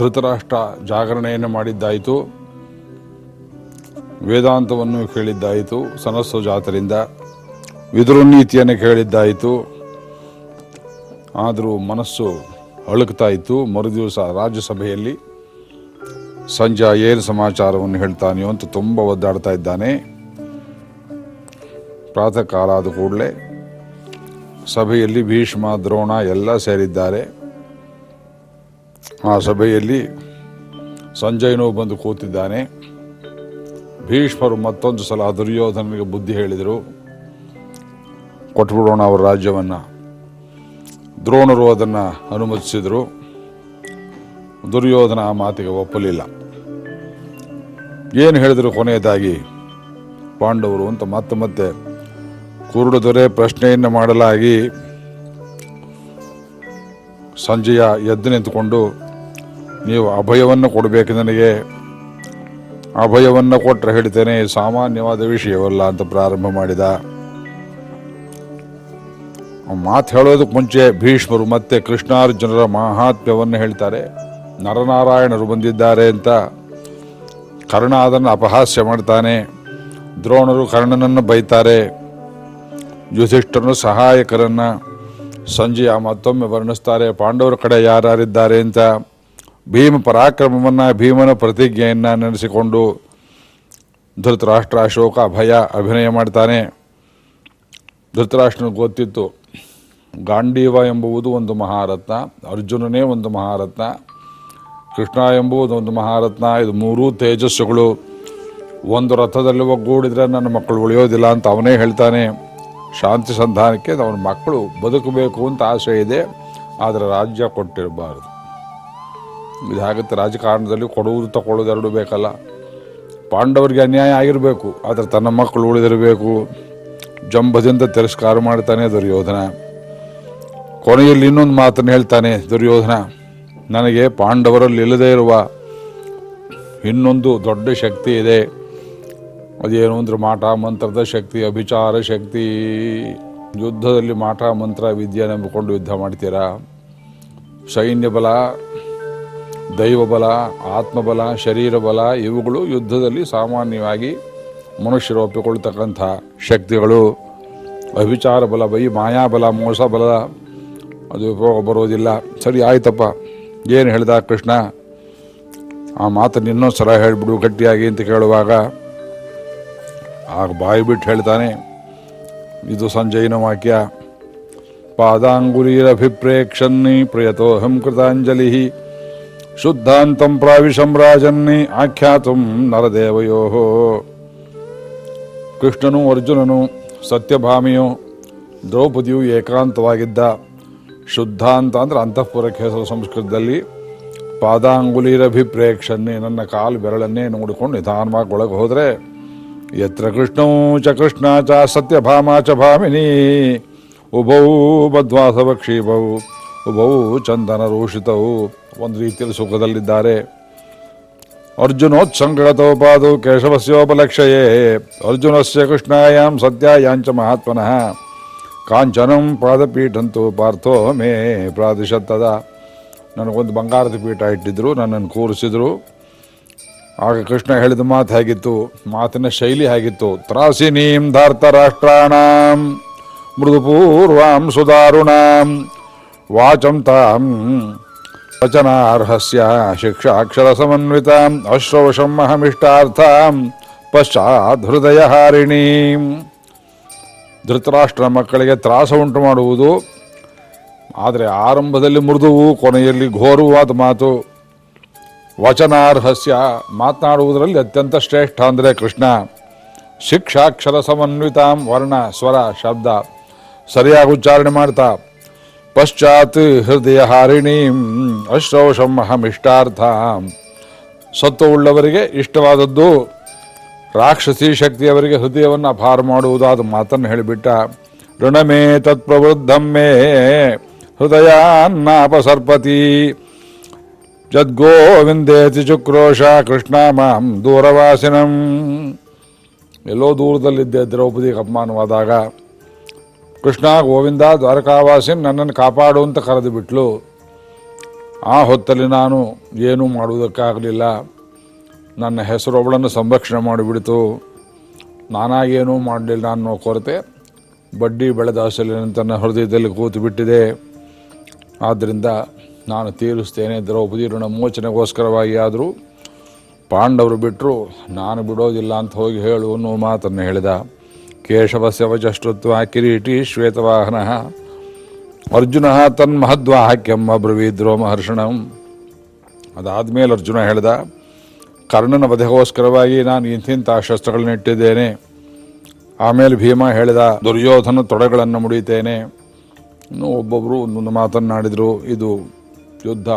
ಧೃತರಾಷ್ಟ್ರ ಜಾಗರಣೆಯನ್ನು ಮಾಡಿದ್ದಾಯಿತು. ವೇದಾಂತವನ್ನು ಕೇಳಿದ್ದಾಯಿತು. ಸನಸ್ಸು ಜಾತರಿಂದ ವಿದುರುನೀತಿಯನ್ನು ಕೇಳಿದ್ದಾಯಿತು. ಆದರೂ ಮನಸ್ಸು ಅಳುಕ್ತಾ ಇತ್ತು ಮರುದಿವಸ ರಾಜ್ಯಸಭೆಯಲ್ಲಿ ಸಂಜೆ ಏನು ಸಮಾಚಾರವನ್ನು ಹೇಳ್ತಾನೆಯೋ ಅಂತ ತುಂಬ ಒದ್ದಾಡ್ತಾ ಇದ್ದಾನೆ. ಪ್ರಾತಃ ಕಾಲ ಆದ ಕೂಡಲೇ ಸಭೆಯಲ್ಲಿ ಭೀಷ್ಮ, ದ್ರೋಣ ಎಲ್ಲ ಸೇರಿದ್ದಾರೆ. ಆ ಸಭೆಯಲ್ಲಿ ಸಂಜಯನೂ ಬಂದು ಕೂತಿದ್ದಾನೆ. ಭೀಷ್ಮರು ಮತ್ತೊಂದು ಸಲ ದುರ್ಯೋಧನಿಗೆ ಬುದ್ಧಿ ಹೇಳಿದರು, ಕೊಟ್ಬಿಡೋಣ ಅವರ ರಾಜ್ಯವನ್ನು. ದ್ರೋಣರು ಅದನ್ನು ಅನುಮತಿಸಿದರು. ದುರ್ಯೋಧನ ಆ ಮಾತಿಗೆ ಒಪ್ಪಲಿಲ್ಲ. ಏನು ಹೇಳಿದರು ಕೊನೆಯದಾಗಿ, ಪಾಂಡವರು ಅಂತ ಮತ್ತೆ ಮತ್ತೆ ಕುರುಡು ದೊರೆ ಪ್ರಶ್ನೆಯನ್ನು ಮಾಡಲಾಗಿ ಸಂಜೆಯ ಎದ್ದು ನಿಂತುಕೊಂಡು ನೀವು ಅಭಯವನ್ನು ಕೊಡಬೇಕು ನನಗೆ. ಅಭಯವನ್ನು ಕೊಟ್ಟರೆ ಹೇಳ್ತೇನೆ, ಸಾಮಾನ್ಯವಾದ ವಿಷಯವಲ್ಲ ಅಂತ ಪ್ರಾರಂಭ ಮಾಡಿದ. ಮಾತು ಹೇಳೋದಕ್ಕೆ ಮುಂಚೆ ಭೀಷ್ಮರು ಮತ್ತೆ ಕೃಷ್ಣಾರ್ಜುನರ ಮಹಾತ್ಮ್ಯವನ್ನು ಹೇಳ್ತಾರೆ. ನರನಾರಾಯಣರು ಬಂದಿದ್ದಾರೆ ಅಂತ. ಕರ್ಣ ಅದನ್ನು ಅಪಹಾಸ್ಯ ಮಾಡ್ತಾನೆ. ದ್ರೋಣರು ಕರ್ಣನನ್ನು ಬೈತಾರೆ. ಯುಧಿಷ್ಠರನು ಸಹಾಯಕರನ್ನು. ಸಂಜೆಯ ಮತ್ತೊಮ್ಮೆ ವರ್ಣಿಸ್ತಾರೆ, ಪಾಂಡವರ ಕಡೆ ಯಾರ್ಯಾರಿದ್ದಾರೆ ಅಂತ. ಭೀಮ ಪರಾಕ್ರಮವನ್ನು, ಭೀಮನ ಪ್ರತಿಜ್ಞೆಯನ್ನು ನೆನೆಸಿಕೊಂಡು ಧೃತರಾಷ್ಟ್ರ ಅಶೋಕ ಭಯ ಅಭಿನಯ ಮಾಡ್ತಾನೆ. ಧೃತರಾಷ್ಟ್ರನಿಗೆ ಗೊತ್ತಿತ್ತು ಗಾಂಡೀವ ಎಂಬುವುದು ಒಂದು ಮಹಾರತ್ನ, ಅರ್ಜುನನೇ ಒಂದು ಮಹಾರತ್ನ, ಕೃಷ್ಣ ಎಂಬುದು ಒಂದು ಮಹಾರತ್ನ, ಇದು ಮೂರೂ ತೇಜಸ್ಸುಗಳು. ಒಂದು ರಥದಲ್ಲಿ ಒಗ್ಗೂಡಿದರೆ ನನ್ನ ಮಕ್ಕಳು ಉಳಿಯೋದಿಲ್ಲ ಅಂತ ಅವನೇ ಹೇಳ್ತಾನೆ. ಶಾಂತಿ ಸಂಧಾನಕ್ಕೆ ಅವನ ಮಕ್ಕಳು ಬದುಕಬೇಕು ಅಂತ ಆಸೆ ಇದೆ, ಆದರೆ ರಾಜ್ಯ ಕೊಟ್ಟಿರಬಾರದು. ಇದು ರಾಜಕಾರಣದಲ್ಲಿ ಕೊಡುವುದು ತಗೊಳ್ಳೋದು ಎರಡು ಬೇಕಲ್ಲ. ಪಾಂಡವರಿಗೆ ಅನ್ಯಾಯ ಆಗಿರಬೇಕು, ಆದರೆ ತನ್ನ ಮಕ್ಕಳು ಉಳಿದಿರಬೇಕು. ಜಂಬದಿಂದ ತಿರಸ್ಕಾರ ಮಾಡ್ತಾನೆ ದುರ್ಯೋಧನ. ಕೊನೆಯಲ್ಲಿ ಇನ್ನೊಂದು ಮಾತನ್ನು ಹೇಳ್ತಾನೆ ದುರ್ಯೋಧನ, ನನಗೆ ಪಾಂಡವರಲ್ಲಿ ಇಲ್ಲದೇ ಇರುವ ಇನ್ನೊಂದು ದೊಡ್ಡ ಶಕ್ತಿ ಇದೆ. ಅದೇನು ಅಂದ್ರೆ ಮಾಟ ಮಂತ್ರದ ಶಕ್ತಿ, ಅಭಿಚಾರ ಶಕ್ತಿ. ಯುದ್ಧದಲ್ಲಿ ಮಾಟ ಮಂತ್ರ ವಿದ್ಯೆ ನಂಬಿಕೊಂಡು ಯುದ್ಧ ಮಾಡ್ತೀರಾ? ಸೈನ್ಯ ಬಲ ದೈವ ಬಲ ಆತ್ಮಬಲ ಶರೀರ ಬಲ ಇವುಗಳು ಯುದ್ಧದಲ್ಲಿ ಸಾಮಾನ್ಯವಾಗಿ ಮನುಷ್ಯರು ಒಪ್ಪಿಕೊಳ್ತಕ್ಕಂಥ ಶಕ್ತಿಗಳು. ಅಭಿಚಾರ ಬಲ, ಬೈ ಮಾಯಾಬಲ ಮೋಸ ಬಲ, ಅದು ಉಪಯೋಗ ಬರೋದಿಲ್ಲ ಸರಿ, ಆಯ್ತಪ್ಪ. ಏನು ಹೇಳ್ದ ಕೃಷ್ಣ? ಆ ಮಾತನ್ನು ಇನ್ನೊಂದು ಸಲ ಹೇಳಿಬಿಡು ಗಟ್ಟಿಯಾಗಿ ಅಂತ ಕೇಳುವಾಗ. ಆಗ ಬಾಯಿ ಬಿಟ್ಟು ಹೇಳ್ತಾನೆ, ಇದು ಸಂಜಯನ ವಾಕ್ಯ. ಪಾದಾಂಗುಲೀರಭಿಪ್ರೇಕ್ಷನ್ನಿ ಪ್ರಿಯತೋಹಂ ಕೃತಾಂಜಲಿ. ಶುದ್ಧಾಂತಂ ಪ್ರಾವಿಶಂ ರಾಜನ್ನಿ ಆಖ್ಯಾತಂ ನರದೇವಯೋ. ಕೃಷ್ಣನು ಅರ್ಜುನನು ಸತ್ಯಭಾಮಿಯು ದ್ರೌಪದಿಯು ಏಕಾಂತವಾಗಿದ್ದ ಶುದ್ಧಾಂತ ಅಂದ್ರೆ ಅಂತಃಪುರಕ್ಕೆ ಹೆಸರು ಸಂಸ್ಕೃತದಲ್ಲಿ ಪಾದಾಂಗುಲಿರಭಿಪ್ರೇಕ್ಷನ್ನೇ ನನ್ನ ಕಾಲು ಬೆರಳನ್ನೇ ನೋಡಿಕೊಂಡು ನಿಧಾನವಾಗಿ ಒಳಗೆ ಹೋದರೆ, ಯತ್ರ ಕೃಷ್ಣೋ ಚ ಕೃಷ್ಣ ಚ ಸತ್ಯಭಾಮಾ ಚ ಭಾಮಿನಿ, ಉಭೌ ಬದ್ವಾಸವಕ್ಷೀಭೌ ಉಭೌ ಚಂದನ ರೋಷಿತವು ಒಂದು ರೀತಿಯಲ್ಲಿ ಸುಖದಲ್ಲಿದ್ದಾರೆ. ಅರ್ಜುನೋತ್ಸಂಗತೋಪಾದು ಕೇಶವಸ್ಯೋಪಲಕ್ಷಯೇ. ಅರ್ಜುನಸ್ಯ ಕೃಷ್ಣಾಯಾಂ ಸತ್ಯಾಯಾಂಚ ಮಹಾತ್ಮನಃ. ಕಾಂಚನಂ ಪಾದಪೀಠಂತು ಪಾರ್ಥೋ ಮೇ ಪ್ರಾದಿಶತ್ತದ. ನನಗೊಂದು ಬಂಗಾರದ ಪೀಠ ಇಟ್ಟಿದ್ರು, ನನ್ನನ್ನು ಕೂರಿಸಿದ್ರು. ಆಗ ಕೃಷ್ಣ ಹೇಳಿದ ಮಾತು ಹೇಗಿತ್ತು? ಮಾತಿನ ಶೈಲಿ ಹೇಗಿತ್ತು? ತ್ರಾಸಿನೀಂ ಧಾರ್ತರಾಷ್ಟ್ರಾಣಾಂ ಮೃದುಪೂರ್ವಾಂ ಸುದಾರುಣಾಂ ವಾಚಂ ತಾಂ ವಚನಾರ್ಹಸ್ಯ ಶಿಕ್ಷಾಕ್ಷರ ಸಮನ್ವಿತಾಂ ಅಶ್ರವಶಂ ಅಹಮಿಷ್ಟಾರ್ಥಾಂ ಪಶ್ಚಾತ್ ಹೃದಯ ಹಾರಿಣೀಂ ಧೃತರಾಷ್ಟ್ರ ಮಕ್ಕಳಿಗೆ ತ್ರಾಸ ಉಂಟು ಮಾಡುವುದು, ಆದರೆ ಆರಂಭದಲ್ಲಿ ಮೃದುವು, ಕೊನೆಯಲ್ಲಿ ಘೋರವಾದ ಮಾತು. ವಚನಾರ್ಹಸ್ಯ ಮಾತನಾಡುವುದರಲ್ಲಿ ಅತ್ಯಂತ ಶ್ರೇಷ್ಠ ಅಂದರೆ ಕೃಷ್ಣ. ಶಿಕ್ಷಾಕ್ಷರ ಸಮನ್ವಿತಾಂ ವರ್ಣ, ಸ್ವರ, ಶಬ್ದ. ಸರಿಯಾಗಿ ಉಚ್ಚಾರಣೆ ಮಾಡ್ತಾ. ಪಶ್ಚಾತ್ ಹೃದಯ ಹಾರಿಣೀಂ ಅಶ್ರೌಷಂ ಅಹಮಿಷ್ಟಾರ್ಥ ಸತ್ವವುಳ್ಳವರಿಗೆ ಇಷ್ಟವಾದದ್ದು, ರಾಕ್ಷಸಿ ಶಕ್ತಿಯವರಿಗೆ ಹೃದಯವನ್ನು ಅಪಾರ ಮಾಡುವುದಾದ ಮಾತನ್ನು ಹೇಳಿಬಿಟ್ಟ. ಋಣಮೇ ತತ್ಪ್ರವೃದ್ಧಂ ಮೇ ಹೃದಯಾನ್ನಾಪಸರ್ಪತಿ। ಜದ್ಗೋವಿಂದೇತಿ ಚುಕ್ರೋಶ ಕೃಷ್ಣ ಮಾಂ ದೂರವಾಸಿನಂ। ಎಲ್ಲೋ ದೂರದಲ್ಲಿದ್ದೆ ದ್ರೌಪದಿಗೆ ಅಪಮಾನವಾದಾಗ ಕೃಷ್ಣ ಗೋವಿಂದ ದ್ವಾರಕಾವಾಸಿನ ನನ್ನನ್ನು ಕಾಪಾಡು ಅಂತ ಕರೆದು ಬಿಟ್ಲು ಆ ಹೊತ್ತಲ್ಲಿ ನಾನು ಏನೂ ಮಾಡುವುದಕ್ಕಾಗಲಿಲ್ಲ. ನನ್ನ ಹೆಸರು ಒಬ್ಬಳನ್ನು ಸಂರಕ್ಷಣೆ ಮಾಡಿಬಿಡ್ತು. ನಾನಾಗೇನೂ ಮಾಡಲಿಲ್ಲ ಅನ್ನೋ ಕೊರತೆ ಬಡ್ಡಿ ಬೆಳೆದಾಸಲಿ ತನ್ನ ಹೃದಯದಲ್ಲಿ ಕೂತು ಬಿಟ್ಟಿದೆ ಆದ್ದರಿಂದ ನಾನು ತೀರಿಸ್ತೇನೆ. ದ್ರೌಪದಿ ಋಣ ಮೋಚನೆಗೋಸ್ಕರವಾಗಿ ಆದರೂ ಪಾಂಡವರು ಬಿಟ್ಟರು ನಾನು ಬಿಡೋದಿಲ್ಲ ಅಂತ ಹೋಗಿ ಹೇಳು ಅನ್ನೋ ಮಾತನ್ನು ಹೇಳಿದ. ಕೇಶವಸ್ಯ ವಚಷ್ಟೃತ್ವ ಕಿರೀಟಿ ಶ್ವೇತವಾಹನ ಅರ್ಜುನ ತನ್ಮಹದ್ವಾಹಕ್ಯಂ ಅಬ್ರವೀದ್ರೋ ದ್ರೋಮಹರ್ಷಣಂ ಅದಾದಮೇಲೆ ಅರ್ಜುನ ಹೇಳ್ದ, ಕರ್ಣನ ವಧೆಗೋಸ್ಕರವಾಗಿ ನಾನು ಇಂತಿಂಥ ಶಸ್ತ್ರಗಳನ್ನ ಇಟ್ಟಿದ್ದೇನೆ. ಆಮೇಲೆ ಭೀಮ ಹೇಳಿದ, ದುರ್ಯೋಧನ ತೊಡೆಗಳನ್ನು ಮುಡಿತೇನೆ. ಇನ್ನು ಒಬ್ಬೊಬ್ಬರು ಒಂದೊಂದು ಮಾತನ್ನಾಡಿದರು, ಇದು ಯುದ್ಧ,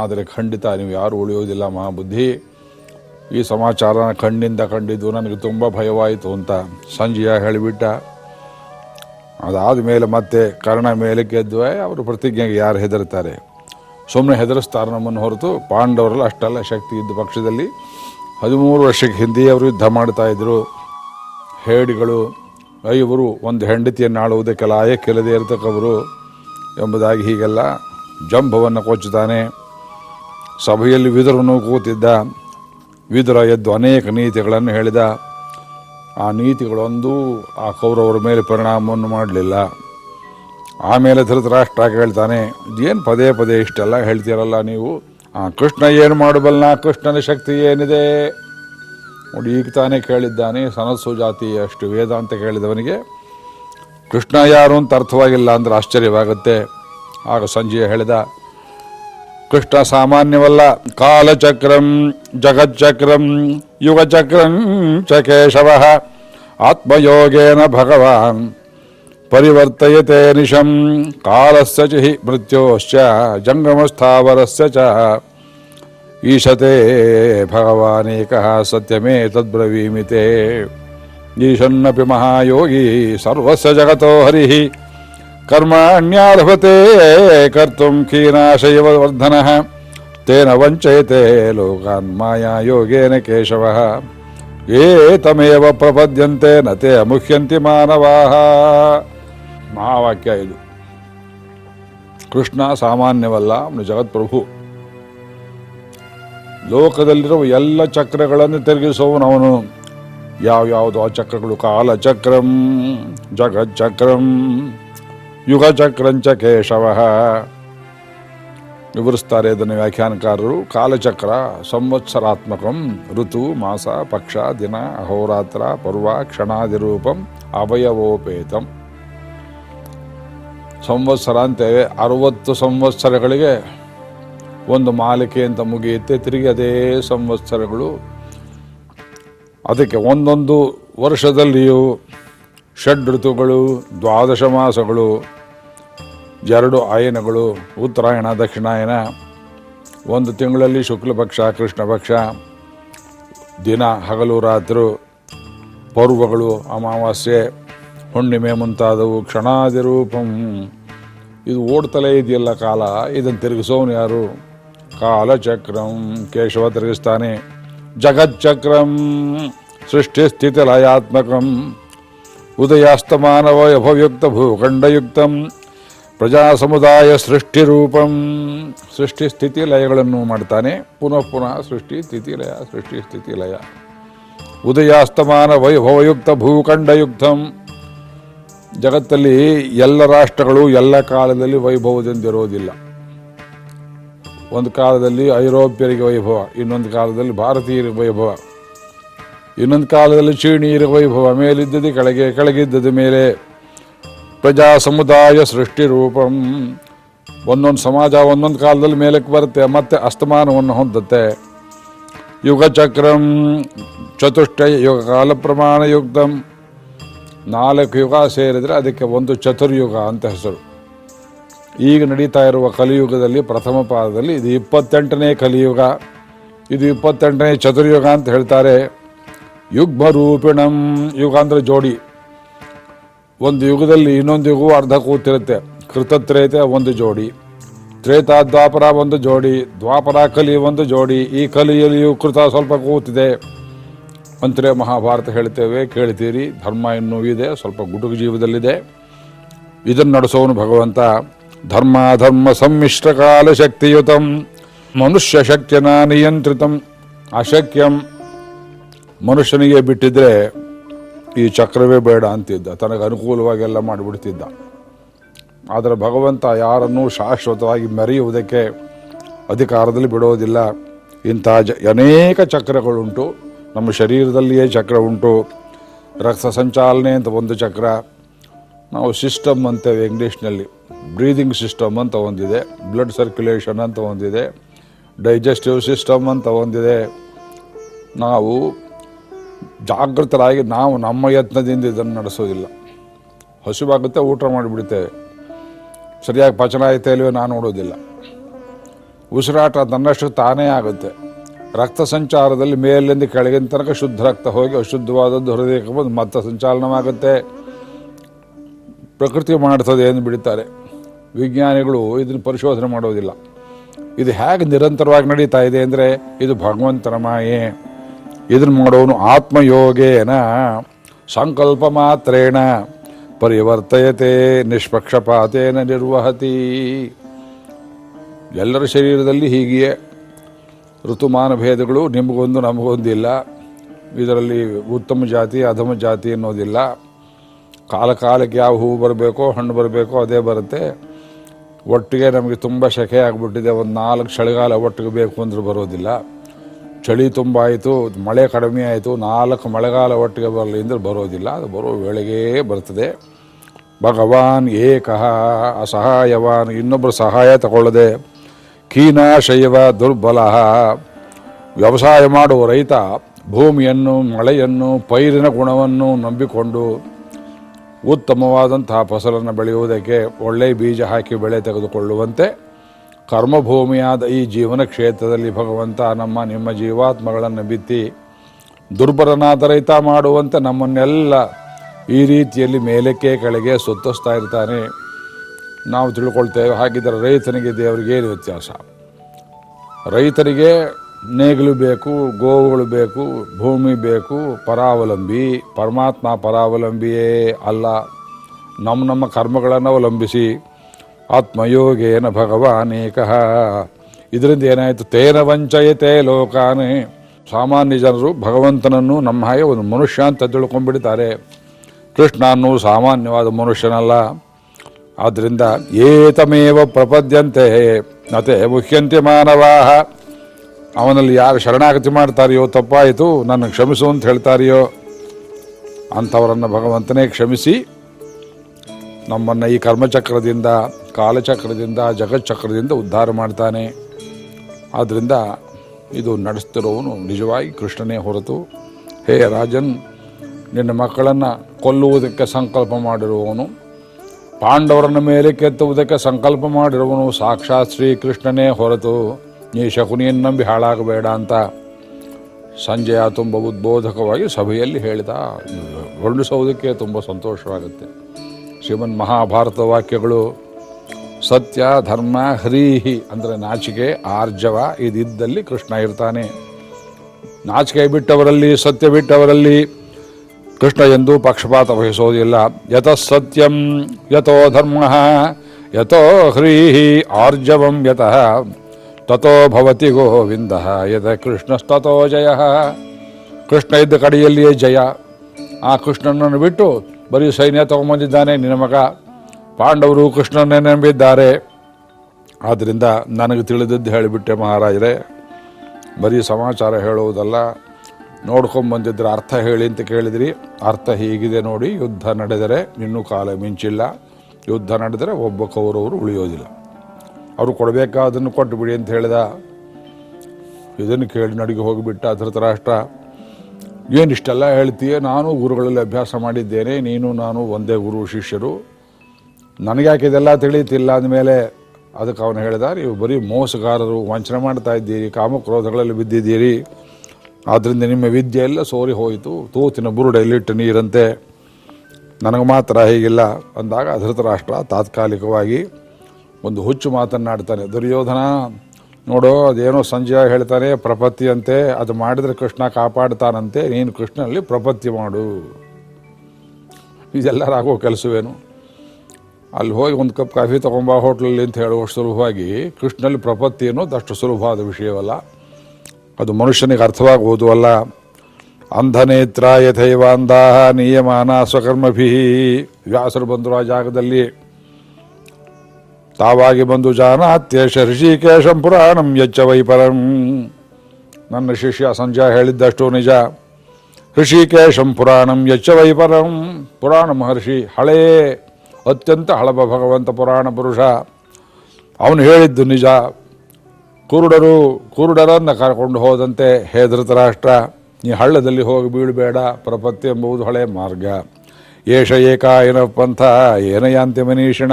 ಆದರೆ ಖಂಡಿತ ನೀವು ಯಾರೂ ಉಳಿಯೋದಿಲ್ಲ ಮಹಾಬುದ್ಧಿ. ಈ ಸಮಾಚಾರನ ಕಣ್ಣಿಂದ ಕಂಡಿದ್ದು ನನಗೆ ತುಂಬ ಭಯವಾಯಿತು ಅಂತ ಸಂಜೆಯ ಹೇಳಿಬಿಟ್ಟ. ಅದಾದ ಮೇಲೆ ಮತ್ತೆ ಕರ್ಣ ಮೇಲೆ ಗೆದ್ದುವೆ ಅವರು ಪ್ರತಿಜ್ಞೆಗೆ ಯಾರು ಹೆದರ್ತಾರೆ ಸುಮ್ಮನೆ ಹೆದರಿಸ್ತಾರೆ ನಮ್ಮನ್ನು ಹೊರತು. ಪಾಂಡವರಲ್ಲಿ ಅಷ್ಟೆಲ್ಲ ಶಕ್ತಿ ಇದ್ದ ಪಕ್ಷದಲ್ಲಿ ಹದಿಮೂರು ವರ್ಷಕ್ಕೆ ಹಿಂದೆ ಅವರು ಯುದ್ಧ ಮಾಡ್ತಾ ಇದ್ರು. ಹೇಡಿಗಳು ಐವರು ಒಂದು ಹೆಂಡತಿಯನ್ನು ಆಳುವುದಕ್ಕೆ ಲಾಯಕ್ಕಿಲ್ಲದೆ ಇರತಕ್ಕವರು ಎಂಬುದಾಗಿ ಹೀಗೆಲ್ಲ ಜಂಭವನ್ನು ಕೊಚ್ಚುತ್ತಾನೆ. ಸಭೆಯಲ್ಲಿ ವಿದುರನು ಕೂತಿದ್ದ. ವಿದುರ ಎದ್ದು ಅನೇಕ ನೀತಿಗಳನ್ನು ಹೇಳಿದ. ಆ ನೀತಿಗಳೊಂದೂ ಆ ಕೌರವರ ಮೇಲೆ ಪರಿಣಾಮವನ್ನು ಮಾಡಲಿಲ್ಲ. ಆಮೇಲೆ ಧೃತರಾಷ್ಟ್ರ ಹೇಳ್ತಾನೆ, ಏನು ಪದೇ ಪದೇ ಇಷ್ಟೆಲ್ಲ ಹೇಳ್ತೀರಲ್ಲ ನೀವು? ಆ ಕೃಷ್ಣ ಏನು ಮಾಡಬಲ್ಲ ಕೃಷ್ಣನ ಶಕ್ತಿ ಏನಿದೆ? ನೋಡಿ, ಈಗ ತಾನೇ ಕೇಳಿದ್ದಾನೆ, ಸನಸ್ಸು ಜಾತಿ ಅಷ್ಟು ವೇದಾಂತ ಕೇಳಿದವನಿಗೆ. ಕೃಷ್ಣ ಯಾರು ಅಂತ ಅರ್ಥವಾಗಿಲ್ಲ ಅಂದ್ರೆ ಆಶ್ಚರ್ಯವಾಗುತ್ತೆ. ಆಗ ಸಂಜಯ ಹೇಳಿದ ಕೃಷ್ಣ ಸಾಮಾನ್ಯವಲ್ಲ ಕಾಲಚಕ್ರಂ ಜಗಚ್ಚಕ್ರಂ ಯುಗಚಕ್ರಂ ಚ ಕೇಶವ ಆತ್ಮಯೋಗೇನ ಭಗವಾನ್ ಪರಿವರ್ತಯತೆ ನಿಶಂ ಕಾಲಸ್ಯ ಚ ಹಿ ಮೃತ್ಯೋಶ್ಚ ಜಂಗಮಸ್ಥಾವರಸ್ಯ ಚ ಈಶತೆ ಭಗವಾನೇಕಃ ಸತ್ಯಮೇ ತದ್ಬ್ರವೀಮಿತೆ ಈಶನ್ನಪಿ ಮಹಾಯೋಗಿ ಸರ್ವಸ್ಯ ಜಗತೋ ಹರಿಃ ಕರ್ಮಾಣ್ಯಾರ್ಹತೆ ಕರ್ತುಂ ಖೀನಾಶಯವ ವರ್ಧನಃ. ತೇನ ವಂಚಯತೆ ಲೋಕಾನ್ ಮಾಯಾ ಯೋಗೇನ ಕೇಶವಃ. ಏತಮೇವ ಪ್ರಪದ್ಯಂತೆ ನ ಅಮುಖ್ಯಂತಿ ಅಮುಹ್ಯಂತಿ ಮಾನವಾಹ ಮಹಾವಾಕ್ಯ ಇದು. ಕೃಷ್ಣ ಸಾಮಾನ್ಯವಲ್ಲ, ಅವನು ಜಗತ್ಪ್ರಭು. ಲೋಕದಲ್ಲಿರುವ ಎಲ್ಲ ಚಕ್ರಗಳನ್ನು ತಿರುಗಿಸುವವನು ಅವನು. ಯಾವ್ಯಾವುದು ಚಕ್ರಗಳು, ಕಾಲಚಕ್ರಂ, ಜಗಚ್ಚಕ್ರಂ. ಯುಗಚಕ್ರಂಚ ಕೇಶವ ವಿವರಿಸ್ತಾರೆ ಇದನ್ನು ವ್ಯಾಖ್ಯಾನಕಾರರು, ಕಾಲಚಕ್ರ, ಸಂವತ್ಸರಾತ್ಮಕಂ, ಋತು, ಮಾಸ, ಪಕ್ಷ, ದಿನ, ಅಹೋರಾತ್ರ, ಪರ್ವ, ಕ್ಷಣಾದಿರೂಪಂ, ಅವಯವೋಪೇತಂ. ಸಂವತ್ಸರ ಅಂತೇವೆ ಅರವತ್ತು ಸಂವತ್ಸರಗಳಿಗೆ. ಒಂದು ಮಾಲಿಕೆ ಅಂತ ಮುಗಿಯುತ್ತೆ, ತಿರುಗಿ ಅದೇ ಸಂವತ್ಸರಗಳು. ಅದಕ್ಕೆ ಒಂದೊಂದು ವರ್ಷದಲ್ಲಿಯೂ ಷಡ್ ಋತುಗಳು, ದ್ವಾದಶ ಮಾಸಗಳು ಎರಡು ಆಯನಗಳು, ಉತ್ತರಾಯಣ, ದಕ್ಷಿಣಾಯನ, ಒಂದು ತಿಂಗಳಲ್ಲಿ ಶುಕ್ಲ ಪಕ್ಷ ಕೃಷ್ಣ ಪಕ್ಷ ದಿನ, ಹಗಲು, ರಾತ್ರಿ, ಪರ್ವಗಳು, ಅಮಾವಾಸ್ಯೆ, ಹುಣ್ಣಿಮೆ ಮುಂತಾದವು ಕ್ಷಣಾದಿರೂಪಂ. ಇದು ಓಡ್ತಲೇ ಇದೆಯಲ್ಲ ಕಾಲ, ಇದನ್ನು ತಿರುಗಿಸೋನು ಯಾರು? ಕಾಲಚಕ್ರಂ, ಕೇಶವ ತಿರುಗಿಸ್ತಾನೆ. ಜಗಚ್ಚಕ್ರಂ, ಸೃಷ್ಟಿ ಸ್ಥಿತಿ ಲಯಾತ್ಮಕಂ ಭೂಖಂಡಯುಕ್ತಂ ಪ್ರಜಾ ಸಮುದಾಯ ಸೃಷ್ಟಿರೂಪಂ. ಸೃಷ್ಟಿ ಸ್ಥಿತಿ ಲಯಗಳನ್ನು ಮಾಡ್ತಾನೆ. ಪುನಃ ಪುನಃ ಸೃಷ್ಟಿ ಸ್ಥಿತಿ ಲಯ, ಸೃಷ್ಟಿ ಸ್ಥಿತಿ ಲಯ. ಉದಯಾಸ್ತಮಾನ ವೈಭವಯುಕ್ತ ಭೂಖಂಡಯುಕ್ತಂ. ಜಗತ್ತಲ್ಲಿ ಎಲ್ಲ ರಾಷ್ಟ್ರಗಳು ಎಲ್ಲ ಕಾಲದಲ್ಲಿ ವೈಭವದಿಂದಿರೋದಿಲ್ಲ. ಒಂದು ಕಾಲದಲ್ಲಿ ಐರೋಪ್ಯರಿಗೆ ವೈಭವ, ಇನ್ನೊಂದು ಕಾಲದಲ್ಲಿ ಭಾರತೀಯರಿಗೆ ವೈಭವ. ಇನ್ನೊಂದು ಕಾಲದಲ್ಲಿ ಚೀಣೀರ ವೈಭವ ಮೇಲಿದ್ದದೆ ಕೆಳಗೆ ಕೆಳಗಿದ್ದದ ಮೇಲೆ ಪ್ರಜಾ ಸಮುದಾಯ ಸೃಷ್ಟಿ ರೂಪಂ. ಒಂದೊಂದು ಸಮಾಜ ಒಂದೊಂದು ಕಾಲದಲ್ಲಿ ಮೇಲಕ್ಕೆ ಬರುತ್ತೆ, ಮತ್ತೆ ಅಸ್ತಮಾನವನ್ನು ಹೊಂದುತ್ತೆ. ಯುಗಚಕ್ರಂ ಚತುಷ್ಟಯ ಯುಗ ಕಾಲ ಪ್ರಮಾಣಯುಕ್ತಂ ನಾಲ್ಕು ಯುಗ ಸೇರಿದರೆ ಅದಕ್ಕೆ ಒಂದು ಚತುರ್ಯುಗ ಅಂತ ಹೆಸರು. ಈಗ ನಡೀತಾ ಇರುವ ಕಲಿಯುಗದಲ್ಲಿ ಪ್ರಥಮ ಪಾದದಲ್ಲಿ ಇದು ಇಪ್ಪತ್ತೆಂಟನೇ ಕಲಿಯುಗ. ಇದು ಇಪ್ಪತ್ತೆಂಟನೇ ಚತುರ್ಯುಗ ಅಂತ ಹೇಳ್ತಾರೆ. ಯುಗ್ಮ ರೂಪಿಣಂ ಯುಗ ಜೋಡಿ. ಒಂದು ಯುಗದಲ್ಲಿ ಇನ್ನೊಂದು ಯುಗವು ಅರ್ಧ ಕೂತಿರುತ್ತೆ. ಕೃತತ್ರೇತ ಒಂದು ಜೋಡಿ. ತ್ರೇತ ದ್ವಾಪರ ಒಂದು ಜೋಡಿ. ದ್ವಾಪರ ಕಲಿ ಒಂದು ಜೋಡಿ. ಈ ಕಲಿಯಲ್ಲಿಯೂ ಕೃತ ಸ್ವಲ್ಪ ಕೂತಿದೆ. ಅಂತರೇ ಮಹಾಭಾರತ ಹೇಳ್ತೇವೆ, ಕೇಳ್ತೀರಿ. ಧರ್ಮ ಇನ್ನೂ ಇದೆ, ಸ್ವಲ್ಪ ಗುಡುಗು ಜೀವದಲ್ಲಿದೆ. ಇದನ್ನು ನಡೆಸೋನು ಭಗವಂತ. ಧರ್ಮ ಸಮ್ಮಿಶ್ರ ಕಾಲ ಶಕ್ತಿಯುತಂ ಮನುಷ್ಯ ಶಕ್ತಿಯನ್ನ ನಿಯಂತ್ರಿತಂ. ಅಶಕ್ಯಂ ಮನುಷ್ಯನಿಗೆ ಬಿಟ್ಟಿದ್ರೆ ಈ ಚಕ್ರವೇ ಬೇಡ ಅಂತಿದ್ದ. ತನಗೆ ಅನುಕೂಲವಾಗೆಲ್ಲ ಮಾಡಿಬಿಡ್ತಿದ್ದ. ಆದರೆ ಭಗವಂತ ಯಾರನ್ನೂ ಶಾಶ್ವತವಾಗಿ ಮೆರೆಯುವುದಕ್ಕೆ ಅಧಿಕಾರದಲ್ಲಿ ಬಿಡೋದಿಲ್ಲ. ಇಂಥ ಜ, ಅನೇಕ ಚಕ್ರಗಳುಂಟು. ನಮ್ಮ ಶರೀರದಲ್ಲಿಯೇ ಚಕ್ರ ಉಂಟು. ರಕ್ತ ಸಂಚಾಲನೆ ಅಂತ ಒಂದು ಚಕ್ರ. ನಾವು ಸಿಸ್ಟಮ್ ಅಂತೇವೆ ಇಂಗ್ಲೀಷ್ನಲ್ಲಿ. ಬ್ರೀದಿಂಗ್ ಸಿಸ್ಟಮ್ ಅಂತ ಒಂದಿದೆ. ಬ್ಲಡ್ ಸರ್ಕ್ಯುಲೇಷನ್ ಅಂತ ಒಂದಿದೆ. ಡೈಜೆಸ್ಟಿವ್ ಸಿಸ್ಟಮ್ ಅಂತ ಒಂದಿದೆ. ನಾವು ಜಾಗೃತರಾಗಿ ನಾವು ನಮ್ಮ ಯತ್ನದಿಂದ ಇದನ್ನು ನಡೆಸೋದಿಲ್ಲ. ಹಸಿವಾಗುತ್ತೆ, ಊಟ ಮಾಡಿಬಿಡ್ತೇವೆ ಸರಿಯಾಗಿ ಪಚನ ಆಯ್ತಾ ಇಲ್ವೋ ನಾನು ನೋಡೋದಿಲ್ಲ ಉಸಿರಾಟ ತನ್ನಷ್ಟು ತಾನೇ ಆಗುತ್ತೆ. ರಕ್ತ ಸಂಚಾರದಲ್ಲಿ ಮೇಲಿಂದ ಕೆಳಗಿನ ತನಕ ಶುದ್ಧ ರಕ್ತ ಹೋಗಿ ಅಶುದ್ಧವಾದದ್ದು ಹೃದಯಕ್ಕೆ ಬಂದು ಮತ್ತೆ ಸಂಚಾಲನವಾಗುತ್ತೆ. ಪ್ರಕೃತಿ ಮಾಡ್ತದೆ ಎಂದು ಬಿಡುತ್ತಾರೆ. ವಿಜ್ಞಾನಿಗಳು ಇದನ್ನು ಪರಿಶೋಧನೆ ಮಾಡೋದಿಲ್ಲ. ಇದು ಹೇಗೆ ನಿರಂತರವಾಗಿ ನಡೀತಾ ಇದೆ ಅಂದರೆ, ಇದು ಭಗವಂತನ ಮಾಯೆ. ಇದನ್ನು ಮಾಡೋನು ಆತ್ಮಯೋಗೇನ. ಸಂಕಲ್ಪ ಮಾತ್ರೇಣ ಪರಿವರ್ತಯತೆ ನಿಷ್ಪಕ್ಷಪಾತೇನ ನಿರ್ವಹತಿ. ಎಲ್ಲರ ಶರೀರದಲ್ಲಿ ಹೀಗೆಯೇ. ಋತುಮಾನ ಭೇದಗಳು ನಿಮಗೊಂದು ನಮಗೊಂದಿಲ್ಲ ಇದರಲ್ಲಿ ಉತ್ತಮ ಜಾತಿ, ಅಧಮ ಜಾತಿ ಅನ್ನೋದಿಲ್ಲ. ಕಾಲ ಕಾಲಕ್ಕೆ ಯಾವ ಹೂವು ಬರಬೇಕೋ, ಹಣ್ಣು ಬರಬೇಕೋ ಅದೇ ಬರುತ್ತೆ. ಒಟ್ಟಿಗೆ ನಮಗೆ ತುಂಬ ಸೆಕೆ ಆಗಿಬಿಟ್ಟಿದೆ. ಒಂದು ನಾಲ್ಕು ಚಳಿಗಾಲ ಒಟ್ಟಿಗೆ ಬೇಕು ಅಂದ್ರೆ ಬರೋದಿಲ್ಲ. ಚಳಿ ತುಂಬ ಆಯಿತು, ಮಳೆ ಕಡಿಮೆ ಆಯಿತು, ನಾಲ್ಕು ಮಳೆಗಾಲ ಒಟ್ಟಿಗೆ ಬರಲಿ ಅಂದರೆ ಬರೋದಿಲ್ಲ, ಅದು ಬರೋ ವೇಳೆಗೆ ಬರ್ತದೆ. ಭಗವಾನ್ ಏಕಃ, ಅಸಹಾಯವಾನ್ ಇನ್ನೊಬ್ಬರು ಸಹಾಯ ತಗೊಳ್ಳದೆ, ಕೀನಾಶಯವ ದುರ್ಬಲ. ವ್ಯವಸಾಯ ಮಾಡುವ ರೈತ ಭೂಮಿಯನ್ನು, ಮಳೆಯನ್ನು, ಪೈರಿನ ಗುಣವನ್ನು ನಂಬಿಕೊಂಡು ಉತ್ತಮವಾದಂತಹ ಫಸಲನ್ನು ಬೆಳೆಯುವುದಕ್ಕೆ ಒಳ್ಳೆಯ ಬೀಜ ಹಾಕಿ ಬೆಳೆ ತೆಗೆದುಕೊಳ್ಳುವಂತೆ ಕರ್ಮಭೂಮಿಯಾದ ಈ ಜೀವನ ಕ್ಷೇತ್ರದಲ್ಲಿ ಭಗವಂತ ನಮ್ಮ ನಿಮ್ಮ ಜೀವಾತ್ಮಗಳನ್ನು ಬಿತ್ತಿ ದುರ್ಬಲನಾದ ರೈತ ಮಾಡುವಂತೆ ನಮ್ಮನ್ನೆಲ್ಲ ಈ ರೀತಿಯಲ್ಲಿ ಮೇಲಕ್ಕೆ ಕೆಳಗೆ ಸುತ್ತಿಸ್ತಾ ಇರ್ತಾನೆ. ನಾವು ತಿಳ್ಕೊಳ್ತೇವೆ. ಹಾಗಿದ್ದರೆ ರೈತನಿಗೆ ದೇವರಿಗೆ ಏನು ವ್ಯತ್ಯಾಸ? ರೈತರಿಗೆ ನೇಗಿಲು ಬೇಕು, ಗೋವುಗಳು ಬೇಕು, ಭೂಮಿ ಬೇಕು, ಪರಾವಲಂಬಿ. ಪರಮಾತ್ಮ ಪರಾವಲಂಬಿಯೇ ಅಲ್ಲ. ನಮ್ಮ ನಮ್ಮ ಕರ್ಮಗಳನ್ನು ಅವಲಂಬಿಸಿ. ಆತ್ಮಯೋಗೇನ ಭಗವಾನೇಕಃ. ಇದರಿಂದ ಏನಾಯಿತು? ತೇನ ವಂಚಯತೆ ಲೋಕಾನೇ. ಸಾಮಾನ್ಯ ಜನರು ಭಗವಂತನನ್ನು ನಮ್ಮ ಹಾಗೆ ಒಂದು ಮನುಷ್ಯ ಅಂತ ತಿಳ್ಕೊಂಡ್ಬಿಡ್ತಾರೆ. ಅನ್ನು ಸಾಮಾನ್ಯವಾದ ಮನುಷ್ಯನಲ್ಲ. ಆದ್ದರಿಂದ ಏತಮೇವ ಪ್ರಪದ್ಯಂತೆ, ನತೆ ಮುಖ್ಯಂತೆ ಮಾನವಾಹ. ಅವನಲ್ಲಿ ಯಾರು ಶರಣಾಗತಿ ಮಾಡ್ತಾರೆಯೋ ತಪ್ಪಾಯಿತು, ನನ್ನ ಕ್ಷಮಿಸು ಅಂತ ಹೇಳ್ತಾರೆಯೋ? ಅಂಥವರನ್ನು ಭಗವಂತನೇ ಕ್ಷಮಿಸಿ, ನಮ್ಮನ್ನು ಈ ಕರ್ಮಚಕ್ರದಿಂದ ಕಾಲಚಕ್ರದಿಂದ ಜಗಚ್ಚಕ್ರದಿಂದ ಉದ್ಧಾರ ಮಾಡ್ತಾನೆ. ಆದ್ದರಿಂದ ಇದು ನಡೆಸ್ತಿರೋವನು ನಿಜವಾಗಿ ಕೃಷ್ಣನೇ ಹೊರತು. ಹೇ ರಾಜನ್, ನಿನ್ನ ಮಕ್ಕಳನ್ನು ಕೊಲ್ಲುವುದಕ್ಕೆ ಸಂಕಲ್ಪ ಮಾಡಿರುವವನು ಪಾಂಡವರನ್ನ ಮೇಲೆ ಕೆತ್ತುವುದಕ್ಕೆ ಸಂಕಲ್ಪ ಮಾಡಿರುವನು ಸಾಕ್ಷಾತ್ ಶ್ರೀಕೃಷ್ಣನೇ ಹೊರತು. ನೀ ಶಕುನಿಯನ್ನು ನಂಬಿ ಹಾಳಾಗಬೇಡ ಅಂತ ಸಂಜೆಯ ತುಂಬ ಉದ್ಬೋಧಕವಾಗಿ ಸಭೆಯಲ್ಲಿ ಹೇಳಿದ. ವರ್ಣಿಸೋದಕ್ಕೆ ತುಂಬ ಸಂತೋಷವಾಗುತ್ತೆ. ಶ್ರೀಮನ್ ಮಹಾಭಾರತ ವಾಕ್ಯಗಳು ಸತ್ಯ, ಧರ್ಮ, ಹ್ರೀಹಿ ಅಂದರೆ ನಾಚಿಕೆ, ಆರ್ಜವ ಇದಿದ್ದಲ್ಲಿ ಕೃಷ್ಣ ಇರ್ತಾನೆ. ನಾಚಿಕೆ ಬಿಟ್ಟವರಲ್ಲಿ, ಸತ್ಯ ಬಿಟ್ಟವರಲ್ಲಿ ಕೃಷ್ಣ ಎಂದು ಪಕ್ಷಪಾತ ವಹಿಸೋದಿಲ್ಲ. ಯತ ಸತ್ಯಂ ಯಥೋ ಧರ್ಮ ಯಥೋ ಹ್ರೀಹಿ ಆರ್ಜವಂ ಯತಃ ತಥೋ ಭವತಿ ಗೋವಿಂದ ಯಥ ಕೃಷ್ಣಸ್ತಥೋ ಜಯ. ಕೃಷ್ಣ ಇದ್ದ ಕಡೆಯಲ್ಲಿಯೇ ಜಯ. ಆ ಕೃಷ್ಣನನ್ನು ಬಿಟ್ಟು ಬರೀ ಸೈನ್ಯ ತಗೊಂಬಂದಿದ್ದಾನೆ ನಿನ್ನ ಮಗ. ಪಾಂಡವರು ಕೃಷ್ಣನೇ ನಂಬಿದ್ದಾರೆ. ಆದ್ದರಿಂದ ನನಗೆ ತಿಳಿದದ್ದು ಹೇಳಿಬಿಟ್ಟೆ ಮಹಾರಾಜರೇ. ಬರೀ ಸಮಾಚಾರ ಹೇಳುವುದಲ್ಲ ನೋಡ್ಕೊಂಬಂದಿದ್ರೆ ಅರ್ಥ ಹೇಳಿ ಅಂತ ಕೇಳಿದ್ರಿ. ಅರ್ಥ ಹೀಗಿದೆ ನೋಡಿ, ಯುದ್ಧ ನಡೆದರೆ ಇನ್ನೂ ಕಾಲ ಮಿಂಚಿಲ್ಲ. ಯುದ್ಧ ನಡೆದರೆ ಒಬ್ಬ ಕೌರವರು ಉಳಿಯೋದಿಲ್ಲ. ಅವರು ಕೊಡಬೇಕಾದನ್ನು ಕೊಟ್ಟು ಬಿಡಿ ಅಂತ ಹೇಳಿದ. ಇದನ್ನು ಕೇಳಿ ನಡಿಗೆ ಹೋಗಿಬಿಟ್ಟ ಧೃತರಾಷ್ಟ್ರ ಏನು ಇಷ್ಟೆಲ್ಲ ಹೇಳ್ತೀಯ? ನಾನು ಗುರುಗಳಲ್ಲಿ ಅಭ್ಯಾಸ ಮಾಡಿದ್ದೇನೆ. ನೀನು, ನಾನು ಒಂದೇ ಗುರು ಶಿಷ್ಯರು. ನನಗ್ಯಾಕೆ ಇದೆಲ್ಲ ತಿಳಿಯುತ್ತಿಲ್ಲ ಅಂದಮೇಲೆ ಅದಕ್ಕೆ ಅವನು ಹೇಳಿದ, ನೀವು ಬರೀ ಮೋಸಗಾರರು, ವಂಚನೆ ಮಾಡ್ತಾ ಇದ್ದೀರಿ, ಕಾಮಕ್ರೋಧಗಳಲ್ಲಿ ಬಿದ್ದಿದ್ದೀರಿ. ಆದ್ದರಿಂದ ನಿಮ್ಮ ವಿದ್ಯೆ ಎಲ್ಲ ಸೋರಿ ಹೋಯಿತು. ತೂತಿನ ಬುರುಡೆಯಲ್ಲಿಟ್ಟು ನೀರಂತೆ. ನನಗೆ ಮಾತ್ರ ಹೀಗಿಲ್ಲ. ಅಂದಾಗ ಧೃತರಾಷ್ಟ್ರ ತಾತ್ಕಾಲಿಕವಾಗಿ ಒಂದು ಹುಚ್ಚು ಮಾತನ್ನಾಡ್ತಾನೆ, ದುರ್ಯೋಧನ, ನೋಡು, ಅದೇನೋ ಸಂಜಯ ಹೇಳ್ತಾನೆ ಪ್ರಪತ್ತಿ ಅಂತೆ, ಅದು ಮಾಡಿದರೆ ಕೃಷ್ಣ ಕಾಪಾಡ್ತಾನಂತೆ, ನೀನು ಕೃಷ್ಣನಲ್ಲಿ ಪ್ರಪತ್ತಿ ಮಾಡು. ಇದೆಲ್ಲರಾಗೋ ಕೆಲಸವೇನು? ಅಲ್ಲಿ ಹೋಗಿ ಒಂದು ಕಪ್ ಕಾಫಿ ತಗೊಂಬ ಹೋಟ್ಲಲ್ಲಿ ಅಂತ ಹೇಳುವಷ್ಟು ಸುಲಭವಾಗಿ ಕೃಷ್ಣಲ್ಲಿ ಪ್ರಪತ್ತಿ ಅನ್ನೋದು ಅಷ್ಟು ಸುಲಭವಾದ ವಿಷಯವಲ್ಲ. ಅದು ಮನುಷ್ಯನಿಗೆ ಅರ್ಥವಾಗುವುದು ಅಲ್ಲ. ಅಂಧನೇತ್ರ ಯಥೈವಾಂಧಾಹ ನಿಯಮಾನ ಸ್ವಕರ್ಮಭಿ. ವ್ಯಾಸರು ಬಂದರು ಆ ಜಾಗದಲ್ಲಿ. ತಾವಾಗಿ ಬಂದು ಜಾನಾತ್ಯೇಷ ಋಷಿಕೇಶಂ ಪುರಾಣಂ ಯಚ್ಚ ವೈಪರಂ. ನನ್ನ ಶಿಷ್ಯ ಸಂಜಯ ಹೇಳಿದ್ದಷ್ಟು ನಿಜ. ಋಷಿಕೇಶಂ ಪುರಾಣಂ ಯಚ್ಚ ವೈಪರಂ. ಪುರಾಣ ಮಹರ್ಷಿ ಹಳೇ ಅತ್ಯಂತ ಹಳಬ ಭಗವಂತ ಪುರಾಣ ಪುರುಷ. ಅವನು ಹೇಳಿದ್ದು ನಿಜ. ಕುರುಡರು ಕುರುಡರನ್ನು ಕರ್ಕೊಂಡು ಹೋದಂತೆ ಹೇದೃತ ರಾಷ್ಟ್ರ ನೀ ಹಳ್ಳದಲ್ಲಿ ಹೋಗಿ ಬೀಳಬೇಡ, ಪ್ರಪತ್ತಿ ಎಂಬುದು ಹಳೆ ಮಾರ್ಗ. ಏಷ ಏಕಾಯನ ಪಂಥ ಏನಯಾಂತಿ ಮನೀಷಿಣ,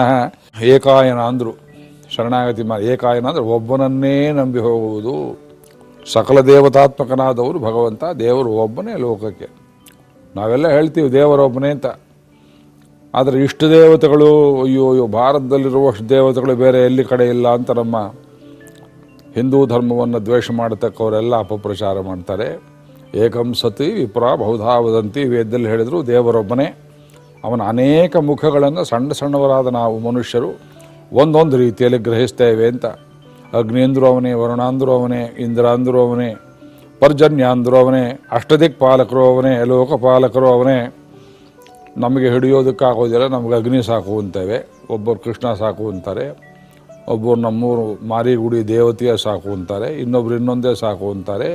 ಏಕಾಯನ ಅಂದರು. ಶರಣಾಗತಿ ಮಾ, ಏಕಾಯನ ಅಂದರೆ ಒಬ್ಬನನ್ನೇ ನಂಬಿ ಹೋಗುವುದು. ಸಕಲ ದೇವತಾತ್ಮಕನಾದವರು ಭಗವಂತ, ದೇವರು ಒಬ್ಬನೇ ಲೋಕಕ್ಕೆ. ನಾವೆಲ್ಲ ಹೇಳ್ತೀವಿ ದೇವರೊಬ್ಬನೇ ಅಂತ. ಆದರೆ ಇಷ್ಟು ದೇವತೆಗಳು, ಅಯ್ಯೋ ಅಯ್ಯೋ, ಭಾರತದಲ್ಲಿರುವಷ್ಟು ದೇವತೆಗಳು ಬೇರೆ ಎಲ್ಲಿ ಕಡೆ ಇಲ್ಲ ಅಂತ ನಮ್ಮ ಹಿಂದೂ ಧರ್ಮವನ್ನು ದ್ವೇಷ ಮಾಡತಕ್ಕವರೆಲ್ಲ ಅಪಪ್ರಚಾರ ಮಾಡ್ತಾರೆ. ಏಕಂ ಸತಿ ವಿಪ್ರ ಬಹುಧಾ ವದಂತಿ ವೇದದಲ್ಲಿ ಹೇಳಿದರು, ದೇವರೊಬ್ಬನೇ. ಅವನ ಅನೇಕ ಮುಖಗಳನ್ನು ಸಣ್ಣ ಸಣ್ಣವರಾದ ನಾವು ಮನುಷ್ಯರು ಒಂದೊಂದು ರೀತಿಯಲ್ಲಿ ಗ್ರಹಿಸ್ತೇವೆ ಅಂತ. ಅಗ್ನೇಂದ್ರು ಅವನೇ, ವರುಣಾಂದ್ರು ಅವನೇ, ಇಂದ್ರಾಂದ್ರು ಅವನೇ, ಪರ್ಜನ್ಯಾಂದ್ರು ಅವನೇ ಅಷ್ಟದಿಕ್ ಪಾಲಕರು ಅವನೇ, ಲೋಕಪಾಲಕರು ಅವನೇ ನಮಗೆ ಹಿಡಿಯೋದಕ್ಕಾಗೋದಿಲ್ಲ, ನಮಗೆ ಅಗ್ನಿ ಸಾಕು ಅಂತೇವೆ. ಒಬ್ಬರು ಕೃಷ್ಣ ಸಾಕು ಅಂತಾರೆ, ಒಬ್ಬರು ನಮ್ಮೂರು ಮಾರಿಗುಡಿ ದೇವತೆಯ ಸಾಕು ಅಂತಾರೆ, ಇನ್ನೊಬ್ರು ಇನ್ನೊಂದೇ ಸಾಕು ಅಂತಾರೆ.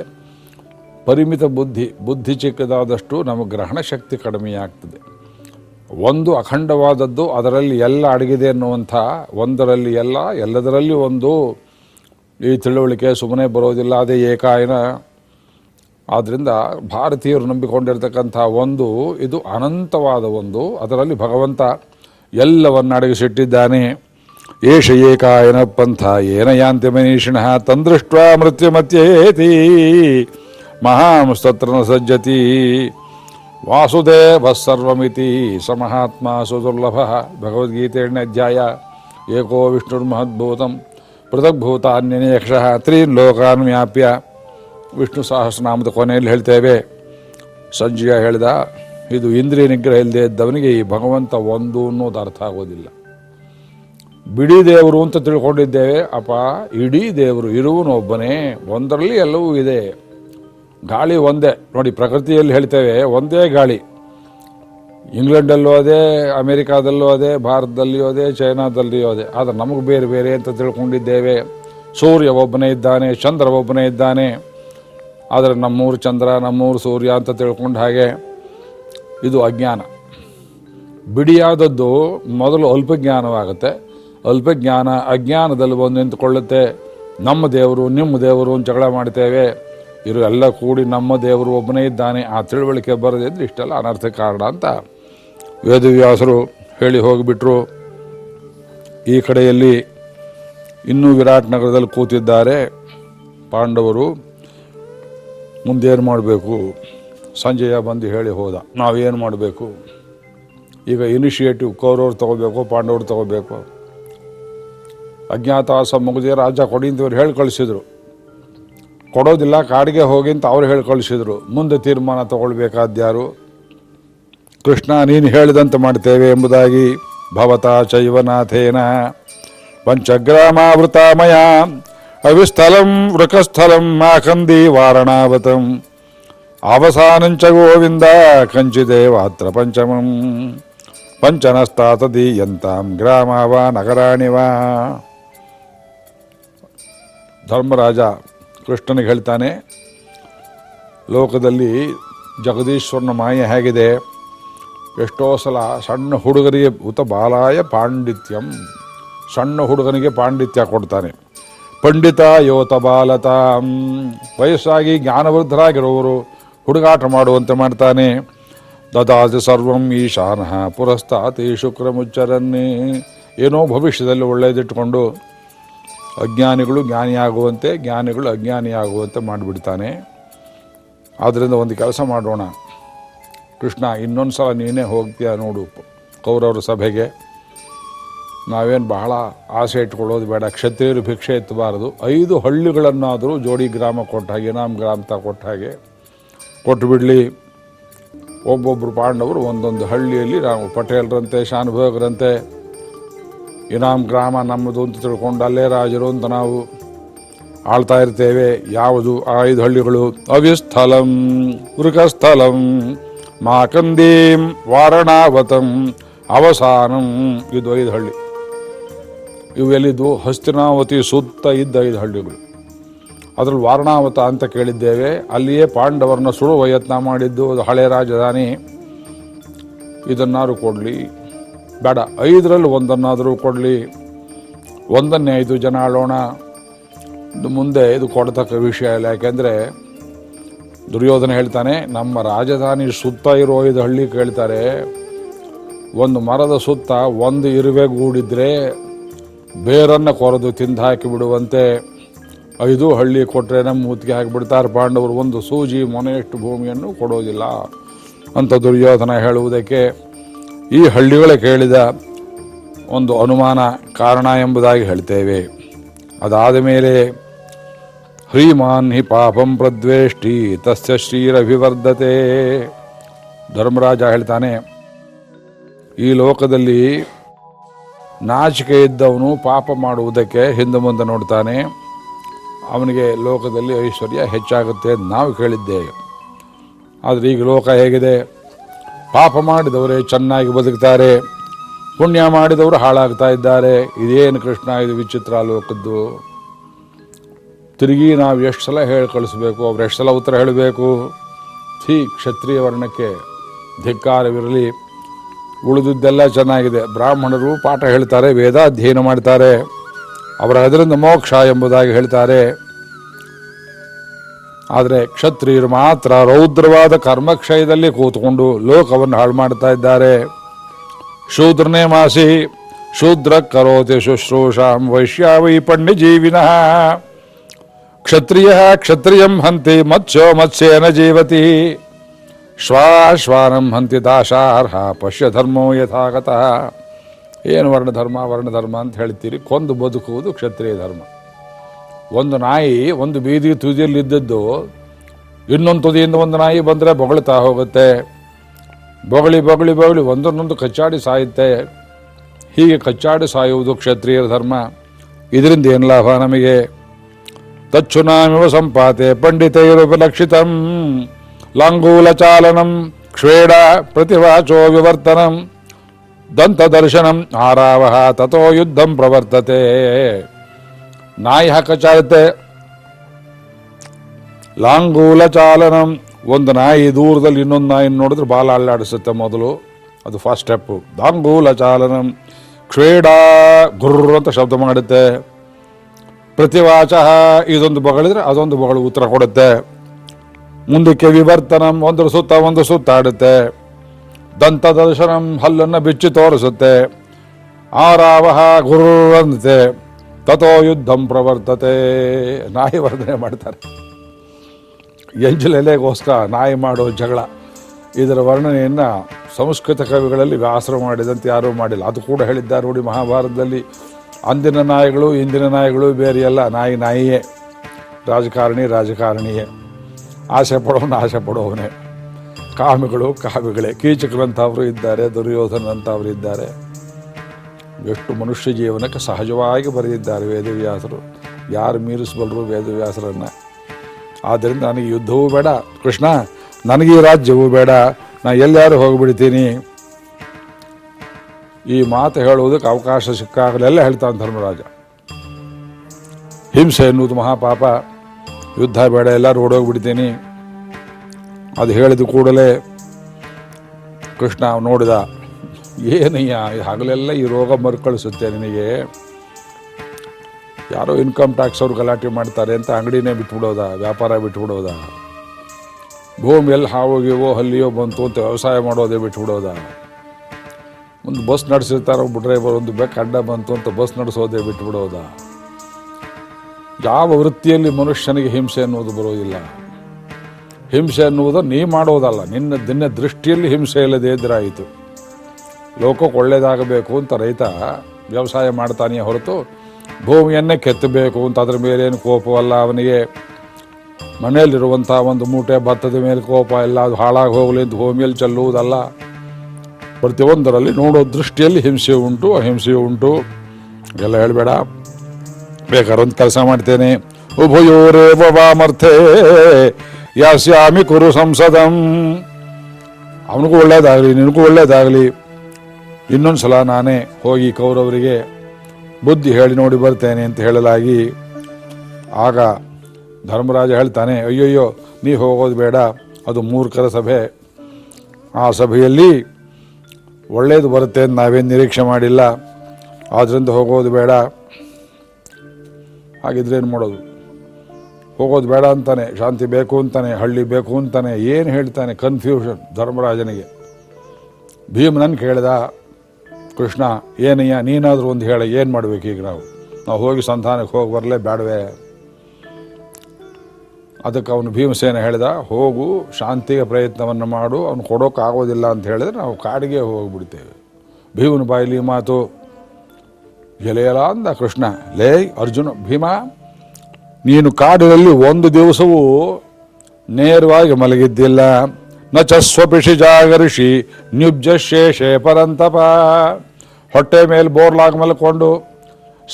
ಪರಿಮಿತ ಬುದ್ಧಿ ಬುದ್ಧಿ ಚಿಕ್ಕದಾದಷ್ಟು ನಮಗೆ ಗ್ರಹಣ ಶಕ್ತಿ ಕಡಿಮೆಯಾಗ್ತದೆ ಒಂದು ಅಖಂಡವಾದದ್ದು, ಅದರಲ್ಲಿ ಎಲ್ಲ ಅಡಗಿದೆ ಅನ್ನುವಂಥ ಒಂದರಲ್ಲಿ ಎಲ್ಲ, ಎಲ್ಲದರಲ್ಲಿ ಒಂದು ಈ ತಿಳುವಳಿಕೆ ಸುಮ್ಮನೆ ಬರೋದಿಲ್ಲ, ಅದೇ ಏಕಾಯನ ಆದ್ದರಿಂದ ಭಾರತೀಯರು ನಂಬಿಕೊಂಡಿರ್ತಕ್ಕಂಥ ಒಂದು, ಇದು ಅನಂತವಾದ ಒಂದು. ಅದರಲ್ಲಿ ಭಗವಂತ ಎಲ್ಲವನ್ನು ಅಡಗಿಸಿಟ್ಟಿದ್ದಾನೆ ಏಷ ಏಕಾಯನ ಪಂಥ ಏನ ಯಾಂತಿ ಮನೀಷಿಣ ತಂದೃಷ್ಟ ಮೃತ್ಯುಮತ್ಯೇತಿ ಮಹಾಂಸ್ತತ್ರನ ಸಜ್ಜತಿ. ವಾಸುದೇವ ಸರ್ವಮಿತಿ ಸ ಮಹಾತ್ಮ ಸುದುರ್ಲಭ. ಭಗವದ್ಗೀತೆ ಎರಡನೇ ಅಧ್ಯಾಯ. ಏಕೋ ವಿಷ್ಣುರ್ಮಹದ್ಭೂತಂ. ಪೃಥಗ್ಭೂತಾನ್ಯನೇಕ್ಷ ತ್ರೀನ್ ಲೋಕಾನ್ ವ್ಯಾಪ್ಯ ವಿಷ್ಣು ಸಹಸ್ರನಾಮದ ಕೊನೆಯಲ್ಲಿ ಹೇಳ್ತೇವೆ. ಸಂಜಯ ಹೇಳಿದ, ಇದು ಇಂದ್ರಿಯ ನಿಗ್ರಹ ಇಲ್ಲದೆ ಇದ್ದವನಿಗೆ ಈ ಭಗವಂತ ಒಂದು ಅನ್ನೋದು ಅರ್ಥ ಆಗೋದಿಲ್ಲ. ಬಿಡಿ ದೇವರು ಅಂತ ತಿಳ್ಕೊಂಡಿದ್ದೇವೆ, ಅಪ್ಪ, ಇಡೀ ದೇವರು ಇರುವನೊಬ್ಬನೇ, ಒಂದರಲ್ಲಿ ಎಲ್ಲವೂ ಇದೆ. ಗಾಳಿ ಒಂದೇ, ನೋಡಿ ಪ್ರಕೃತಿಯಲ್ಲಿ ಹೇಳ್ತೇವೆ, ಒಂದೇ ಗಾಳಿ. ಇಂಗ್ಲೆಂಡಲ್ಲೂ ಅದೇ, ಅಮೇರಿಕಾದಲ್ಲೂ ಅದೇ, ಭಾರತದಲ್ಲಿಯೂ ಅದೇ, ಚೈನಾದಲ್ಲಿಯೂ ಅದೇ. ಆದರೆ ನಮಗೆ ಬೇರೆ ಬೇರೆ ಅಂತ ತಿಳ್ಕೊಂಡಿದ್ದೇವೆ. ಸೂರ್ಯ ಒಬ್ಬನೇ ಇದ್ದಾನೆ, ಚಂದ್ರ ಒಬ್ಬನೇ ಇದ್ದಾನೆ. ಆದರೆ ನಮ್ಮೂರು ಚಂದ್ರ, ನಮ್ಮೂರು ಸೂರ್ಯ ಅಂತ ತಿಳ್ಕೊಂಡು ಹಾಗೆ ಇದು ಅಜ್ಞಾನ. ಬಿಡಿಯಾದದ್ದು ಮೊದಲು ಅಲ್ಪಜ್ಞಾನವಾಗುತ್ತೆ. ಅಲ್ಪಜ್ಞಾನ ಅಜ್ಞಾನದಲ್ಲಿ ಬಂದು ನಿಂತುಕೊಳ್ಳುತ್ತೆ. ನಮ್ಮ ದೇವರು, ನಿಮ್ಮ ದೇವರು ಅಂತ ಜಗಳ ಮಾಡ್ತೇವೆ. ಇರು, ಎಲ್ಲ ಕೂಡಿ ನಮ್ಮ ದೇವರು ಒಬ್ಬನೇ ಇದ್ದಾನೆ. ಆ ತಿಳುವಳಿಕೆ ಬರದೇ ಇದ್ರೆ ಇಷ್ಟೆಲ್ಲ ಅನರ್ಥ ಕಾರಣ ಅಂತ ವೇದವ್ಯಾಸರು ಹೇಳಿ ಹೋಗಿಬಿಟ್ರು. ಈ ಕಡೆಯಲ್ಲಿ ಇನ್ನೂ ವಿರಾಟ್ ನಗರದಲ್ಲಿ ಕೂತಿದ್ದಾರೆ ಪಾಂಡವರು. ಮುಂದೇನು ಮಾಡಬೇಕು? ಸಂಜಯ ಬಂದು ಹೇಳಿ ಹೋದ. ನಾವೇನು ಮಾಡಬೇಕು? ಈಗ ಇನಿಷಿಯೇಟಿವ್ ಕೌರವ್ರು ತಗೋಬೇಕು, ಪಾಂಡವರು ತಗೋಬೇಕು. ಅಜ್ಞಾತಾಸ ಮುಗಿದ ರಾಜ ಕೊಡಿ ಅಂತ ಇವ್ರು ಹೇಳಿ ಕಳಿಸಿದ್ರು ಕೊಡೋದಿಲ್ಲ, ಕಾಡಿಗೆ ಹೋಗಿ ಅಂತ ಅವ್ರು ಹೇಳಿ ಕಳಿಸಿದ್ರು ಮುಂದೆ ತೀರ್ಮಾನ ತಗೊಳ್ಬೇಕಾದ್ಯಾರು ಕೃಷ್ಣ, ನೀನು ಹೇಳಿದಂತೆ ಮಾಡ್ತೇವೆ ಎಂಬುದಾಗಿ ಭವತ ಚೈವನಾಥೇನ. ಪಂಚಗ್ರಾಮಾವೃತಾಮಯ. ಅವಿಸ್ಥಲಂ ವೃಕಸ್ಥಲಂ ಮಾಕಂದಿ ವಾರಣಾವತಂ ಅವಸಾನಂಚ ಗೋವಿಂದ ಕಂಚಿದೇವಾತ್ರ ಪಂಚಮಂ ಪಂಚನಸ್ತಾತದೀಯಂತಾಂ ಗ್ರಾಮಾವ ನಗರಾಣಿವಾ ಧರ್ಮರಾಜ ಕೃಷ್ಣನಿಗೆ ಹೇಳ್ತಾನೆ ಲೋಕದಲ್ಲಿ ಜಗದೀಶ್ವರನ ಮಾಯೆ ಹೇಗಿದೆ? ಎಷ್ಟೋ ಸಲ ಸಣ್ಣ ಹುಡುಗರಿಗೆ ಉತ ಬಾಲಾಯ ಪಾಂಡಿತ್ಯಂ. ಸಣ್ಣ ಹುಡುಗನಿಗೆ ಪಾಂಡಿತ್ಯ ಕೊಡ್ತಾನೆ. ಪಂಡಿತ ಯೋತ ಬಾಲತ. ವಯಸ್ಸಾಗಿ ಜ್ಞಾನವೃದ್ಧರಾಗಿರುವವರು ಹುಡುಗಾಟ ಮಾಡುವಂತೆ ಮಾಡ್ತಾನೆ. ದದಾತಿ ಸರ್ವಂ ಈಶಾನಃ ಪುರಸ್ತಾತಿ ಶುಕ್ರಮುಚ್ಚರನ್ನೇ. ಏನೋ ಭವಿಷ್ಯದಲ್ಲಿ ಒಳ್ಳೆಯದಿಟ್ಟುಕೊಂಡು ಅಜ್ಞಾನಿಗಳು ಜ್ಞಾನಿಯಾಗುವಂತೆ, ಜ್ಞಾನಿಗಳು ಅಜ್ಞಾನಿಯಾಗುವಂತೆ ಮಾಡಿಬಿಡ್ತಾನೆ. ಆದ್ದರಿಂದ ಒಂದು ಕೆಲಸ ಮಾಡೋಣ. ಕೃಷ್ಣ ಇನ್ನೊಂದು ಸಲ ನೀನೇ ಹೋಗ್ತೀಯ ನೋಡು ಕೌರವರ ಸಭೆಗೆ. ನಾವೇನು ಬಹಳ ಆಸೆ ಇಟ್ಕೊಳ್ಳೋದು ಬೇಡ, ಕ್ಷತ್ರಿಯರು ಭಿಕ್ಷೆ ಎತ್ತಬಾರದು. ಐದು ಹಳ್ಳಿಗಳನ್ನಾದರೂ ಜೋಡಿ ಗ್ರಾಮ ಕೊಟ್ಟ ಹಾಗೆ ನಮ್ಮ ಗ್ರಾಮ ತ ಕೊಟ್ಟ ಹಾಗೆ ಕೊಟ್ಟು ಬಿಡಲಿ. ಒಬ್ಬೊಬ್ಬರು ಪಾಂಡವರು ಒಂದೊಂದು ಹಳ್ಳಿಯಲ್ಲಿ, ನಾವು ಪಟೇಲ್ರಂತೆ, ಶಾನುಭೋಗರಂತೆ ಇನಾಮ್ ಗ್ರಾಮ ನಮ್ಮದು ಅಂತ ತಿಳ್ಕೊಂಡು ಅಲ್ಲೇ ರಾಜರು ಅಂತ ನಾವು ಆಳ್ತಾ ಇರ್ತೇವೆ. ಯಾವುದು? ಆ ಐದು ಹಳ್ಳಿಗಳು. ಅವಿಸ್ಥಲಂ ವೃಕಸ್ಥಲಂ ಮಾಕಂದೀಂ, ವಾರಣಾವತಂ, ಅವಸಾನಂ. ಇದು ಐದು ಹಳ್ಳಿ. ಇವು ಎಲ್ಲಿದ್ದು ಹಸ್ತಿನಾವತಿ ಸುತ್ತ ಇದ್ದ ಐದು ಹಳ್ಳಿಗಳು. ಅದರಲ್ಲಿ ವಾರಣಾವತ ಅಂತ ಕೇಳಿದ್ದೇವೆ. ಅಲ್ಲಿಯೇ ಪಾಂಡವರನ್ನ ಸುಡುವ ಯತ್ನ ಮಾಡಿದ್ದು ಅದು ಹಳೆ ರಾಜಧಾನಿ. ಇದನ್ನಾರು ಕೊಡಲಿ. ಬೇಡ, ಐದರಲ್ಲಿ ಒಂದನ್ನಾದರೂ ಕೊಡಲಿ. ಒಂದನ್ನೇ ಐದು ಜನ ಆಳೋಣ ಮುಂದೆ ಇದು ಕೊಡತಕ್ಕ ವಿಷಯ ಇಲ್ಲ ಯಾಕೆಂದರೆ ದುರ್ಯೋಧನ ಹೇಳ್ತಾನೆ, ನಮ್ಮ ರಾಜಧಾನಿ ಸುತ್ತ ಇರೋ ಐದು ಹಳ್ಳಿ ಕೇಳ್ತಾರೆ. ಒಂದು ಮರದ ಸುತ್ತ ಒಂದು ಇರುವೆ ಗೂಡಿದ್ರೆ ಬೇರನ್ನು ಕೊರೆದು ತಿಂದು ಹಾಕಿ ಬಿಡುವಂತೆ. ಐದು ಹಳ್ಳಿ ಕೊಟ್ಟರೆ ನಮ್ಮ ಮೂತಿಗೆ ಹಾಕಿಬಿಡ್ತಾರೆ ಪಾಂಡವರು ಒಂದು ಸೂಜಿ ಮೊನೆಯಷ್ಟು ಭೂಮಿಯನ್ನು ಕೊಡೋದಿಲ್ಲ. ಅಂತ ದುರ್ಯೋಧನ ಹೇಳುವುದಕ್ಕೆ ಈ ಹಳ್ಳಿಗಳೇ ಕೇಳಿದ ಒಂದು ಅನುಮಾನ ಕಾರಣ ಎಂಬುದಾಗಿ ಹೇಳ್ತೇವೆ. ಅದಾದ ಮೇಲೆ, ಹ್ರೀಮಾನ್ ಹಿ ಪಾಪಂ ಪ್ರದ್ವೇಷ್ಟಿ ತಸ್ಯ ಶ್ರೀರಭಿವರ್ಧತೆ. ಧರ್ಮರಾಜ ಹೇಳ್ತಾನೆ, ಈ ಲೋಕದಲ್ಲಿ ನಾಚಿಕೆ ಇದ್ದವನು ಪಾಪ ಮಾಡುವುದಕ್ಕೆ ಹಿಂದೆ ಮುಂದೆ ನೋಡ್ತಾನೆ. ಅವನಿಗೆ ಲೋಕದಲ್ಲಿ ಐಶ್ವರ್ಯ ಹೆಚ್ಚಾಗುತ್ತೆ ಅಂತ ನಾವು ಕೇಳಿದ್ದೇವೆ ಆದರೆ ಈಗ ಲೋಕ ಹೇಗಿದೆ? ಪಾಪ ಮಾಡಿದವರೇ ಚೆನ್ನಾಗಿ ಬದುಕ್ತಾರೆ. ಪುಣ್ಯ ಮಾಡಿದವರು ಹಾಳಾಗ್ತಾ ಇದ್ದಾರೆ. ಇದೇನು ಕೃಷ್ಣ, ಇದು ವಿಚಿತ್ರ ಲೋಕದ್ದು? ತಿರುಗಿ ನಾವು ಎಷ್ಟು ಸಲ ಹೇಳಿ ಕಳಿಸ್ಬೇಕು, ಅವ್ರು ಎಷ್ಟು ಸಲ ಉತ್ತರ ಹೇಳಬೇಕು? ಥೀ ಕ್ಷತ್ರಿಯ ವರ್ಣಕ್ಕೆ ಧಿಕ್ಕಾರವಿರಲಿ. ಉಳಿದಿದ್ದೆಲ್ಲ ಚೆನ್ನಾಗಿದೆ. ಬ್ರಾಹ್ಮಣರು ಪಾಠ ಹೇಳ್ತಾರೆ, ವೇದಾಧ್ಯಯನ ಮಾಡ್ತಾರೆ. ಅವರ ಅದರಿಂದ ಮೋಕ್ಷ ಎಂಬುದಾಗಿ ಹೇಳ್ತಾರೆ. ಆದರೆ ಕ್ಷತ್ರಿಯರು ಮಾತ್ರ ರೌದ್ರವಾದ ಕರ್ಮಕ್ಷಯದಲ್ಲಿ ಕೂತ್ಕೊಂಡು ಲೋಕವನ್ನು ಹಾಳು ಮಾಡ್ತಾ ಇದ್ದಾರೆ. ಶೂದ್ರನೇ ಮಾಸಿ ಶೂದ್ರ ಕರೋತಿ ಶುಶ್ರೂಷಾಂ ವೈಶ್ಯಾವೈ ಪಂಡಿಜೀವಿನಃ ಕ್ಷತ್ರಿಯ ಕ್ಷತ್ರಿಯಂ ಹಂತಿ ಮತ್ಸ್ಯೋ ಮತ್ಸ್ಯೇನ ಜೀವತಿ. ಶ್ವಾಶ್ವಾನಂ ಹಂತಿ ದಾಶಾರ್ಹ, ಪಶ್ಯ ಧರ್ಮೋ ಯಥಾಗತಃ. ಏನು ವರ್ಣಧರ್ಮ ವರ್ಣಧರ್ಮ ಅಂತ ಹೇಳ್ತೀರಿ? ಕೊಂದು ಬದುಕುವುದು ಕ್ಷತ್ರಿಯ ಧರ್ಮ. ಒಂದು ನಾಯಿ, ಒಂದು ಬೀದಿ ತುದಿಯಲ್ಲಿ ಇದ್ದದ್ದು ಇನ್ನೊಂದು ತುದಿಯಿಂದ ಒಂದು ನಾಯಿ ಬಂದರೆ ಬೊಗಳ್ತಾ ಹೋಗುತ್ತೆ. ಬೊಗಳಿ ಬೊಗಳಿ ಬೊಗಳಿ, ಒಂದನ್ನೊಂದು ಕಚ್ಚಾಡಿ ಸಾಯುತ್ತೆ. ಹೀಗೆ ಕಚ್ಚಾಡಿ ಸಾಯುವುದು ಕ್ಷತ್ರಿಯರ ಧರ್ಮ. ಇದರಿಂದ ಏನು ಲಾಭ ನಮಗೆ? ತಚ್ಚುನಾಮಿವ ಸಂಪಾತೆ, ಪಂಡಿತೈರುಪಲಕ್ಷಿತಂ. ಲಾಂಗೂಲ ಚಾಲನಂ ಕ್ಷೇಡ ಪ್ರತಿವಾಚೋ ವಿವರ್ತನಂ ದಂತದರ್ಶನಂ ಆರಾವಹ ತಥೋ ಯುದ್ಧಂ ಪ್ರವರ್ತತೆ ನಾಯಿ ಹಾಕಚಾರುತ್ತೆ ಲಾಂಗೂಲ ಚಾಲನಂ ಒಂದು ನಾಯಿ ದೂರದಲ್ಲಿ ಇನ್ನೊಂದು ನಾಯಿ ನೋಡಿದ್ರೆ ಬಾಲ ಅಲ್ಲಾಡಿಸುತ್ತೆ ಮೊದಲು, ಅದು ಫಸ್ಟ್ ಸ್ಟೆಪ್ಪು ಲಾಂಗೂಲ ಚಾಲನಂ ಕ್ಷೇಡ ಗುರ್ರ ಅಂತ ಶಬ್ದ ಮಾಡುತ್ತೆ. ಪ್ರತಿವಾಚ ಇದೊಂದು ಬಗಳಿದ್ರೆ ಅದೊಂದು ಬಗಳು ಉತ್ತರ ಕೊಡುತ್ತೆ. ಮುಂದಕ್ಕೆ ವಿವರ್ತನಂ, ಒಂದ್ರ ಸುತ್ತ ಒಂದು ಸುತ್ತಾಡುತ್ತೆ ದಂತ ದರ್ಶನಂ, ಹಲ್ಲನ್ನು ಬಿಚ್ಚಿ ತೋರಿಸುತ್ತೆ. ಆರಾವಹ ಗುರು ಅಂತೆ ತಥೋ ಯುದ್ಧಂ ಪ್ರವರ್ತತೆ. ನಾಯಿ ವರ್ಧನೆ ಮಾಡ್ತಾರೆ. ಎಂಜಲೆಲೆಗೋಸ್ಕರ ನಾಯಿ ಮಾಡೋ ಜಗಳ. ಇದರ ವರ್ಣನೆಯನ್ನು ಸಂಸ್ಕೃತ ಕವಿಗಳಲ್ಲಿ ವ್ಯಾಸರು ಮಾಡಿದಂತೆ ಯಾರೂ ಮಾಡಿಲ್ಲ. ಅದು ಕೂಡ ಹೇಳಿದ್ದಾರೆ ನೋಡಿ ಮಹಾಭಾರತದಲ್ಲಿ. ಅಂದಿನ ನಾಯಿಗಳು, ಇಂದಿನ ನಾಯಿಗಳು ಬೇರೆಯಲ್ಲ. ನಾಯಿ ನಾಯಿಯೇ. ರಾಜಕಾರಣಿ ರಾಜಕಾರಣಿಯೇ. ಆಸೆ ಪಡೋನು ಆಸೆ ಪಡೋವನೇ ಕಾಮಿಗಳು. ಕಾವಿಗಳೇ ಕೀಚಕರಂಥವರು ಇದ್ದಾರೆ, ದುರ್ಯೋಧನಂಥವರು ಇದ್ದಾರೆ. ಎಷ್ಟು ಮನುಷ್ಯ ಜೀವನಕ್ಕೆ ಸಹಜವಾಗಿ ಬರೆದಿದ್ದಾರೆ ವೇದವ್ಯಾಸರು. ಯಾರು ಮೀರಿಸಬಲ್ಲರು ವೇದವ್ಯಾಸರನ್ನು? ಆದ್ದರಿಂದ ನನಗೆ ಯುದ್ಧವೂ ಬೇಡ. ಕೃಷ್ಣ, ನನಗೆ ಈ ರಾಜ್ಯವೂ ಬೇಡ. ನಾನು ಎಲ್ಲಾರು ಹೋಗಿಬಿಡ್ತೀನಿ. ಈ ಮಾತು ಹೇಳುವುದಕ್ಕೆ ಅವಕಾಶ ಸಿಕ್ಕಾಗಲೆಲ್ಲ ಹೇಳ್ತಾನೆ ಧರ್ಮರಾಜ. ಹಿಂಸೆ ಎನ್ನುವುದು ಮಹಾಪಾಪ. ಯುದ್ಧ ಬೇಡ ಎಲ್ಲರೂ ಓಡೋಗ್ಬಿಡ್ತೀನಿ ಅದು ಹೇಳಿದ ಕೂಡಲೇ ಕೃಷ್ಣ ನೋಡಿದ, ಏನಯ್ಯ ಹಗಲೆಲ್ಲ ಈ ರೋಗ ಮರುಕಳಿಸುತ್ತೆ ನಿನಗೆ? ಯಾರೋ ಇನ್ಕಮ್ ಟ್ಯಾಕ್ಸ್ ಅವ್ರು ಗಲಾಟೆ ಮಾಡ್ತಾರೆ ಅಂತ ಅಂಗಡಿನೇ ಬಿಟ್ಬಿಡೋದ, ವ್ಯಾಪಾರ ಬಿಟ್ಬಿಡೋದ. ಭೂಮಿಯಲ್ಲಿ ಹಾವು ಹಾವೋಗಿವೋ ಹಲ್ಲಿಯೋ ಬಂತು ಅಂತ ವ್ಯವಸಾಯ ಮಾಡೋದೇ ಬಿಟ್ಬಿಡೋದ. ಒಂದು ಬಸ್ ನಡೆಸಿರ್ತಾರೆ ಡ್ರೈವರ್ ಒಂದು ಬೆಕ್ಕ ಅಡ್ಡ ಬಂತು ಅಂತ ಬಸ್ ನಡೆಸೋದೇ ಬಿಟ್ಬಿಡೋದ. ಯಾವ ವೃತ್ತಿಯಲ್ಲಿ ಮನುಷ್ಯನಿಗೆ ಹಿಂಸೆ ಅನ್ನೋದು ಬರೋದಿಲ್ಲ. ಹಿಂಸೆ ಅನ್ನುವುದು ನೀ ಮಾಡೋದಲ್ಲ, ನಿನ್ನ ದಿನ ದೃಷ್ಟಿಯಲ್ಲಿ ಹಿಂಸೆ ಇಲ್ಲದೆ ಇದ್ರಾಯಿತು. ಲೋಕಕ್ಕೆ ಒಳ್ಳೇದಾಗಬೇಕು ಅಂತ ರೈತ ವ್ಯವಸಾಯ ಮಾಡ್ತಾನೆ ಹೊರತು ಭೂಮಿಯನ್ನೇ ಕೆತ್ತಬೇಕು ಅಂತ ಅದ್ರ ಮೇಲೇನು ಕೋಪವಲ್ಲ ಅವನಿಗೆ ಮನೆಯಲ್ಲಿರುವಂಥ ಒಂದು ಮೂಟೆ ಭತ್ತದ ಮೇಲೆ ಕೋಪ ಇಲ್ಲ, ಅದು ಹಾಳಾಗಿ ಹೋಗಲಿ ಅಂತ ಭೂಮಿಯಲ್ಲಿ ಚೆಲ್ಲುವುದಲ್ಲ. ಪ್ರತಿಯೊಂದರಲ್ಲಿ ನೋಡೋ ದೃಷ್ಟಿಯಲ್ಲಿ ಹಿಂಸೆ ಉಂಟು ಅಹಿಂಸೆ ಉಂಟು. ಎಲ್ಲ ಹೇಳಬೇಡ. ಬೇಕಾದ್ರೆ ಒಂದು ಕೆಲಸ ಮಾಡ್ತೇನೆ. ಉಭಯೋರೇವ ವಾಮರ್ಥೆ ಯಾಸ್ಯಾಮಿ ಕುರು ಸಂಸದಂ. ಅವನಿಗೂ ಒಳ್ಳೇದಾಗಲಿ, ನಿನಗೂ ಒಳ್ಳೇದಾಗಲಿ. ಇನ್ನೊಂದು ಸಲ ನಾನೇ ಹೋಗಿ ಕೌರವರಿಗೆ ಬುದ್ಧಿ ಹೇಳಿ ನೋಡಿ ಬರ್ತೇನೆ ಅಂತ ಹೇಳಲಾಗಿ, ಆಗ ಧರ್ಮರಾಜ ಹೇಳ್ತಾನೆ, ಅಯ್ಯಯ್ಯೋ, ನೀ ಹೋಗೋದು ಬೇಡ, ಅದು ಮೂರ್ಖರ ಸಭೆ. ಆ ಸಭೆಯಲ್ಲಿ ಒಳ್ಳೇದು ಬರುತ್ತೆ ಅಂತ ನಾವೇನು ನಿರೀಕ್ಷೆ ಮಾಡಿಲ್ಲ. ಆದ್ದರಿಂದ ಹೋಗೋದು ಬೇಡ. ಹಾಗಿದ್ರೆ ಏನು ಮಾಡೋದು? ಹೋಗೋದು ಬೇಡ ಅಂತಾನೆ, ಶಾಂತಿ ಬೇಕು ಅಂತಾನೆ, ಹಳ್ಳಿ ಬೇಕು ಅಂತಾನೆ, ಏನು ಹೇಳ್ತಾನೆ ಕನ್ಫ್ಯೂಷನ್ ಧರ್ಮರಾಜನಿಗೆ. ಭೀಮನನ್ನು ಕೇಳ್ದ, ಕೃಷ್ಣ, ಏನಯ್ಯ, ನೀನಾದರೂ ಒಂದು ಹೇಳ, ಏನು ಮಾಡಬೇಕು ಈಗ ನಾವು? ನಾವು ಹೋಗಿ ಸಂಧಾನಕ್ಕೆ ಹೋಗಿ ಬರಲೇ ಬೇಡವೇ ಅದಕ್ಕೆ ಅವನು ಭೀಮಸೇನ ಹೇಳಿದ, ಹೋಗು ಶಾಂತಿಗೆ ಪ್ರಯತ್ನವನ್ನು ಮಾಡು, ಅವನು ಕೊಡೋಕ್ಕಾಗೋದಿಲ್ಲ ಅಂತ ಹೇಳಿದ್ರೆ ನಾವು ಕಾಡಿಗೆ ಹೋಗಿಬಿಡ್ತೇವೆ. ಭೀಮನ ಬಾಯಿಲಿ ಮಾತು ಎಲೆಯಲ ಅಂದ ಕೃಷ್ಣ, ಲೇ ಅರ್ಜುನ, ಭೀಮ, ನೀನು ಕಾಡಿನಲ್ಲಿ ಒಂದು ದಿವಸವೂ ನೇರವಾಗಿ ಮಲಗಿದ್ದಿಲ್ಲ. ನ ಚ ಸ್ವಪಿಷಿ ಜಾಗರಿಷಿ, ನ್ಯುಬ್ಜ ಶೇಷೆ ಪರಂತಪ. ಹೊಟ್ಟೆ ಮೇಲೆ ಬೋರ್ಲಾಗಿ ಮಲ್ಕೊಂಡು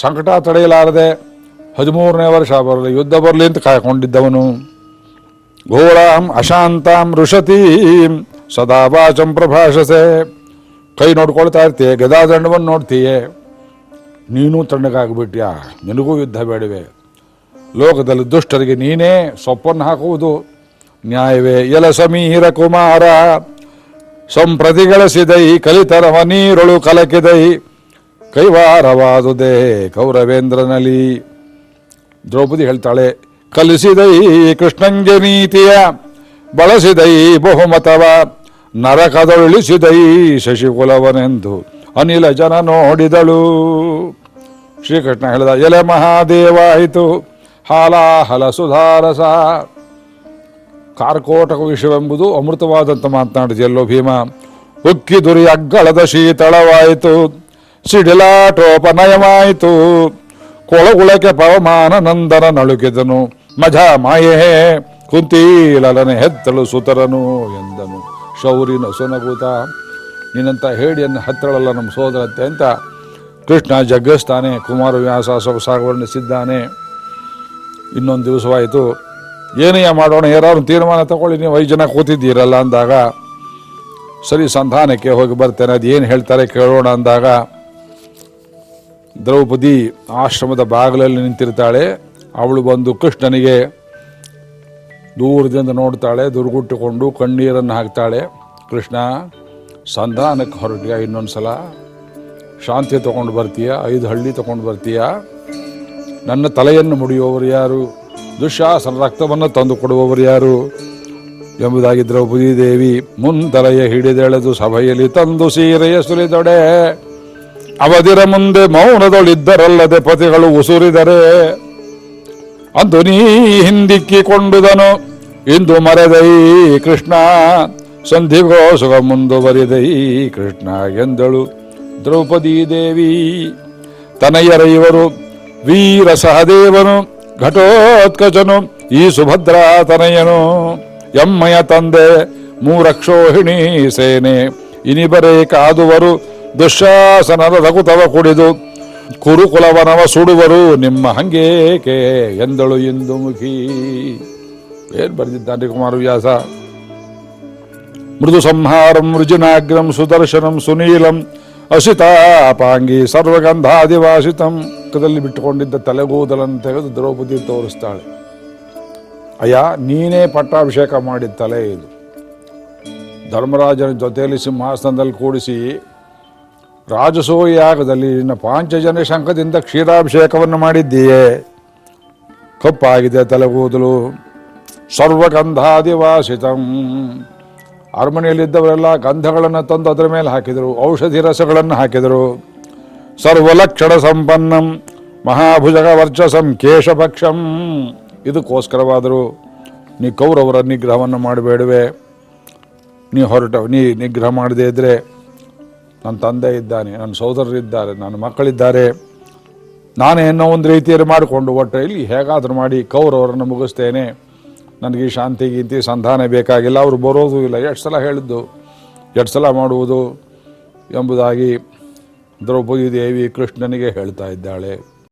ಸಂಕಟ ತಡೆಯಲಾರದೆ ಹದಿಮೂರನೇ ವರ್ಷ ಬರಲಿ, ಯುದ್ಧ ಬರಲಿ ಅಂತ ಕಾಯ್ಕೊಂಡಿದ್ದವನು. ಘೋಳಾಂ ಅಶಾಂತಾಂ ಋಷತೀಂ, ಸದಾ ವಾಚಂ ಪ್ರಭಾಷಸೆ. ಕೈ ನೋಡ್ಕೊಳ್ತಾ ಇರ್ತೀಯ ಗದಾದಂಡವನ್ನು ನೋಡ್ತೀಯೇ. ನೀನು ತಣ್ಣಗಾಗ್ಬಿಟ್ಯಾ? ನಿನಗೂ ಯುದ್ಧ ಬೇಡವೆ? ಲೋಕದಲ್ಲಿ ದುಷ್ಟರಿಗೆ ನೀನೇ ಸೊಪ್ಪನ್ನು ಹಾಕುವುದು. ನ್ಯಾಯವೇ? ಎಲ ಸಮೀರ ಕುಮಾರ, ಸಂಪ್ರತಿಗಳಿಸಿದೈ, ಕಲಿತರವ ನೀರೊಳು ಕಲಕಿದೈ. ಕೈವಾರವಾದುದೇ ಕೌರವೇಂದ್ರನಲಿ ದ್ರೌಪದಿ ಹೇಳ್ತಾಳೆ, ಕಲಿಸಿದೈ ಕೃಷ್ಣಂಗೆ ನೀತಿಯ, ಬಳಸಿದೈ ಬಹುಮತವ, ನರಕದೊಳಿಸಿದೈ ಶಶಿಕುಲವನೆಂದು. ಅನಿಲ ಜನ ನೋಡಿದಳು. ಶ್ರೀಕೃಷ್ಣ ಹೇಳಿದ, ಎಲೆ ಮಹಾದೇವ ಆಯಿತು ಹಾಲಾಹಲ ಸುಧಾರಸ. ಕಾರ್ಕೋಟಕ ವಿಷವೆಂಬುದು ಅಮೃತವಾದಂತ ಮಾತನಾಡಿದೆಯಲ್ಲೋ ಭೀಮ, ಉಕ್ಕಿ ದುರಿ ಅಗ್ಗಳದ ಶೀತಳವಾಯಿತು, ಸಿಡಿಲಾಟೋಪನಯವಾಯಿತು. ಕೊಳಗುಳಕೆ ಪವಮಾನ ನಂದನ ನಳುಕಿದನು, ಮಜ ಮಾಯೇ ಕುಂತೀಲನೆ ಹೆತ್ತಳು ಸುತರನು ಎಂದನು. ಶೌರಿನ ಸುನಗೂತ ನಿನ್ನಂತ ಹೇಡಿಯನ್ನು ಹತ್ತಳಲ್ಲ ನಮ್ಮ ಸೋದರತ್ತೆ ಅಂತ ಕೃಷ್ಣ ಜಗ್ಗಿಸ್ತಾನೆ ಕುಮಾರವ್ಯಾಸ ಸೊಗಸಾಗಿ ವರ್ಣಿಸಿದ್ದಾನೆ ಇನ್ನೊಂದು ದಿವಸವಾಯಿತು. ಏನೇ ಮಾಡೋಣ ಯಾರು ತೀರ್ಮಾನ ತಗೊಳ್ಳಿ, ನೀವು ಐದು ಜನ ಕೂತಿದ್ದೀರಲ್ಲ ಅಂದಾಗ, ಸರಿ ಸಂಧಾನಕ್ಕೆ ಹೋಗಿ ಬರ್ತೇನೆ, ಅದು ಏನು ಹೇಳ್ತಾರೆ ಕೇಳೋಣ ಅಂದಾಗ, ದ್ರೌಪದಿ ಆಶ್ರಮದ ಬಾಗಿಲಲ್ಲಿ ನಿಂತಿರ್ತಾಳೆ. ಅವಳು ಬಂದು ಕೃಷ್ಣನಿಗೆ ದೂರದಿಂದ ನೋಡ್ತಾಳೆ, ದುರ್ಗುಟ್ಟಿಕೊಂಡು ಕಣ್ಣೀರನ್ನು ಹಾಕ್ತಾಳೆ. ಕೃಷ್ಣ, ಸಂಧಾನಕ್ಕೆ ಹೊರಟಿಯ ಇನ್ನೊಂದು ಸಲ ಶಾಂತಿ ತಗೊಂಡು ಬರ್ತೀಯ? ಐದು ಹಳ್ಳಿ ತಗೊಂಡು ಬರ್ತೀಯ? ನನ್ನ ತಲೆಯನ್ನು ಮುಡಿಯುವವರು ಯಾರು? ದುಶ್ಯಾಸನ ರಕ್ತವನ್ನು ತಂದು ಕೊಡುವವರು ಯಾರು? ಎಂಬುದಾಗಿ ದ್ರೌಪದಿ ದೇವಿ ಮುಂತಲೆಯ ಹಿಡಿದೆಳೆದು ಸಭೆಯಲ್ಲಿ ತಂದು ಸೀರೆಯ ಸುರಿದೊಡೆ. ಅವಧಿರ ಮುಂದೆ ಮೌನದೊಳಿದ್ದರಲ್ಲದೆ ಪತಿಗಳು ಉಸುರಿದರೆ. ಅಂದು ನೀ ಹಿಂದಿಕ್ಕಿಕೊಂಡುದನು ಇಂದು ಮರೆದೈ ಕೃಷ್ಣ. ಸಂಧಿಗೋಸುಗ ಮುಂದುವರಿದೈ ಕೃಷ್ಣ ಎಂದಳು. ದ್ರೌಪದಿ ದೇವಿ. ತನಯರ ವೀರ ಸಹದೇವನು, ಘಟೋತ್ಕಚನು, ಈ ಸುಭದ್ರಾ ತನಯನು, ಎಮ್ಮಯ ತಂದೆ, ಮೂರಕ್ಷೋಹಿಣಿ ಸೇನೆ. ಇನಿಬರೇ ಕಾದುವರು ದುಶ್ಯಾಸನರ ರಘುತವ ಕುಡಿದು, ಕುರುಕುಲವನವ ಸುಡುವರು, ನಿಮ್ಮ ಹಂಗೇಕೆ ಎಂದಳು ಇಂದು ಮುಖಿ. ಏನ್ ಬರೆದಿದ್ದಾನೆ ಕುಮಾರವ್ಯಾಸ ಮೃದು ಸಂಹಾರಂ, ಮೃಜುನಾಗ್ರಂ, ಸುದರ್ಶನಂ, ಸುನೀಲಂ ಅಸಿತಾಪಾಂಗಿ ಸರ್ವಗಂಧಾದಿವಾಸಿತಂ ಕದಲ್ಲಿ ಬಿಟ್ಟುಕೊಂಡಿದ್ದ ತಲೆಗೂದಲನ್ನು ತೆಗೆದು ದ್ರೌಪದಿ ತೋರಿಸ್ತಾಳೆ. ಅಯ್ಯ, ನೀನೇ ಪಟ್ಟಾಭಿಷೇಕ ಮಾಡಿದ ತಲೆ ಇದು. ಧರ್ಮರಾಜನ ಜೊತೆಯಲ್ಲಿ ಸಿಂಹಾಸನದಲ್ಲಿ ಕೂಡಿಸಿ ರಾಜಸೂಯಾಗದಲ್ಲಿ ನಿನ್ನ ಪಾಂಚಜನ ಶಂಖದಿಂದ ಕ್ಷೀರಾಭಿಷೇಕವನ್ನು ಮಾಡಿದ್ದೀಯೇ. ಕಪ್ಪಾಗಿದೆ ತಲೆಗೂದಲು. ಸರ್ವಗಂಧಾದಿವಾಸಿತಂ ಅರಮನೆಯಲ್ಲಿದ್ದವರೆಲ್ಲ ಗಂಧಗಳನ್ನು ತಂದು ಅದರ ಮೇಲೆ ಹಾಕಿದರು, ಔಷಧಿ ರಸಗಳನ್ನು ಹಾಕಿದರು. ಸರ್ವಲಕ್ಷಣ ಸಂಪನ್ನಂ, ಮಹಾಭುಜಗ ವರ್ಚಸಂ, ಕೇಶಭಕ್ಷಂ. ಇದಕ್ಕೋಸ್ಕರವಾದರು ನೀ ಕೌರವರ ನಿಗ್ರಹವನ್ನು ಮಾಡಬೇಡುವೆ. ನೀ ಹೊರಟ, ನೀ ನಿಗ್ರಹ ಮಾಡದೇ ಇದ್ದರೆ ನನ್ನ ತಂದೆ ಇದ್ದಾನೆ, ನನ್ನ ಸೋದರರಿದ್ದಾರೆ ನನ್ನ ಮಕ್ಕಳಿದ್ದಾರೆ. ನಾನೇ ಏನೋ ಒಂದು ರೀತಿಯಲ್ಲಿ ಮಾಡಿಕೊಂಡು, ಒಟ್ಟು ಇಲ್ಲಿ ಹೇಗಾದರೂ ಮಾಡಿ ಕೌರವರನ್ನು ಮುಗಿಸ್ತೇನೆ. ನನಗೆ ಶಾಂತಿ ಗೀತಿ ಸಂಧಾನ ಬೇಕಾಗಿಲ್ಲ, ಅವರು ಬರೋದು ಇಲ್ಲ. ಎಷ್ಟು ಸಲ ಹೇಳಿದ್ದು? ಎಷ್ಟು ಸಲ ಮಾಡುವುದು ಎಂಬುದಾಗಿ ದ್ರೌಪದಿ ದೇವಿ ಕೃಷ್ಣನಿಗೆ ಹೇಳ್ತಾ ಇದ್ದಾಳೆ.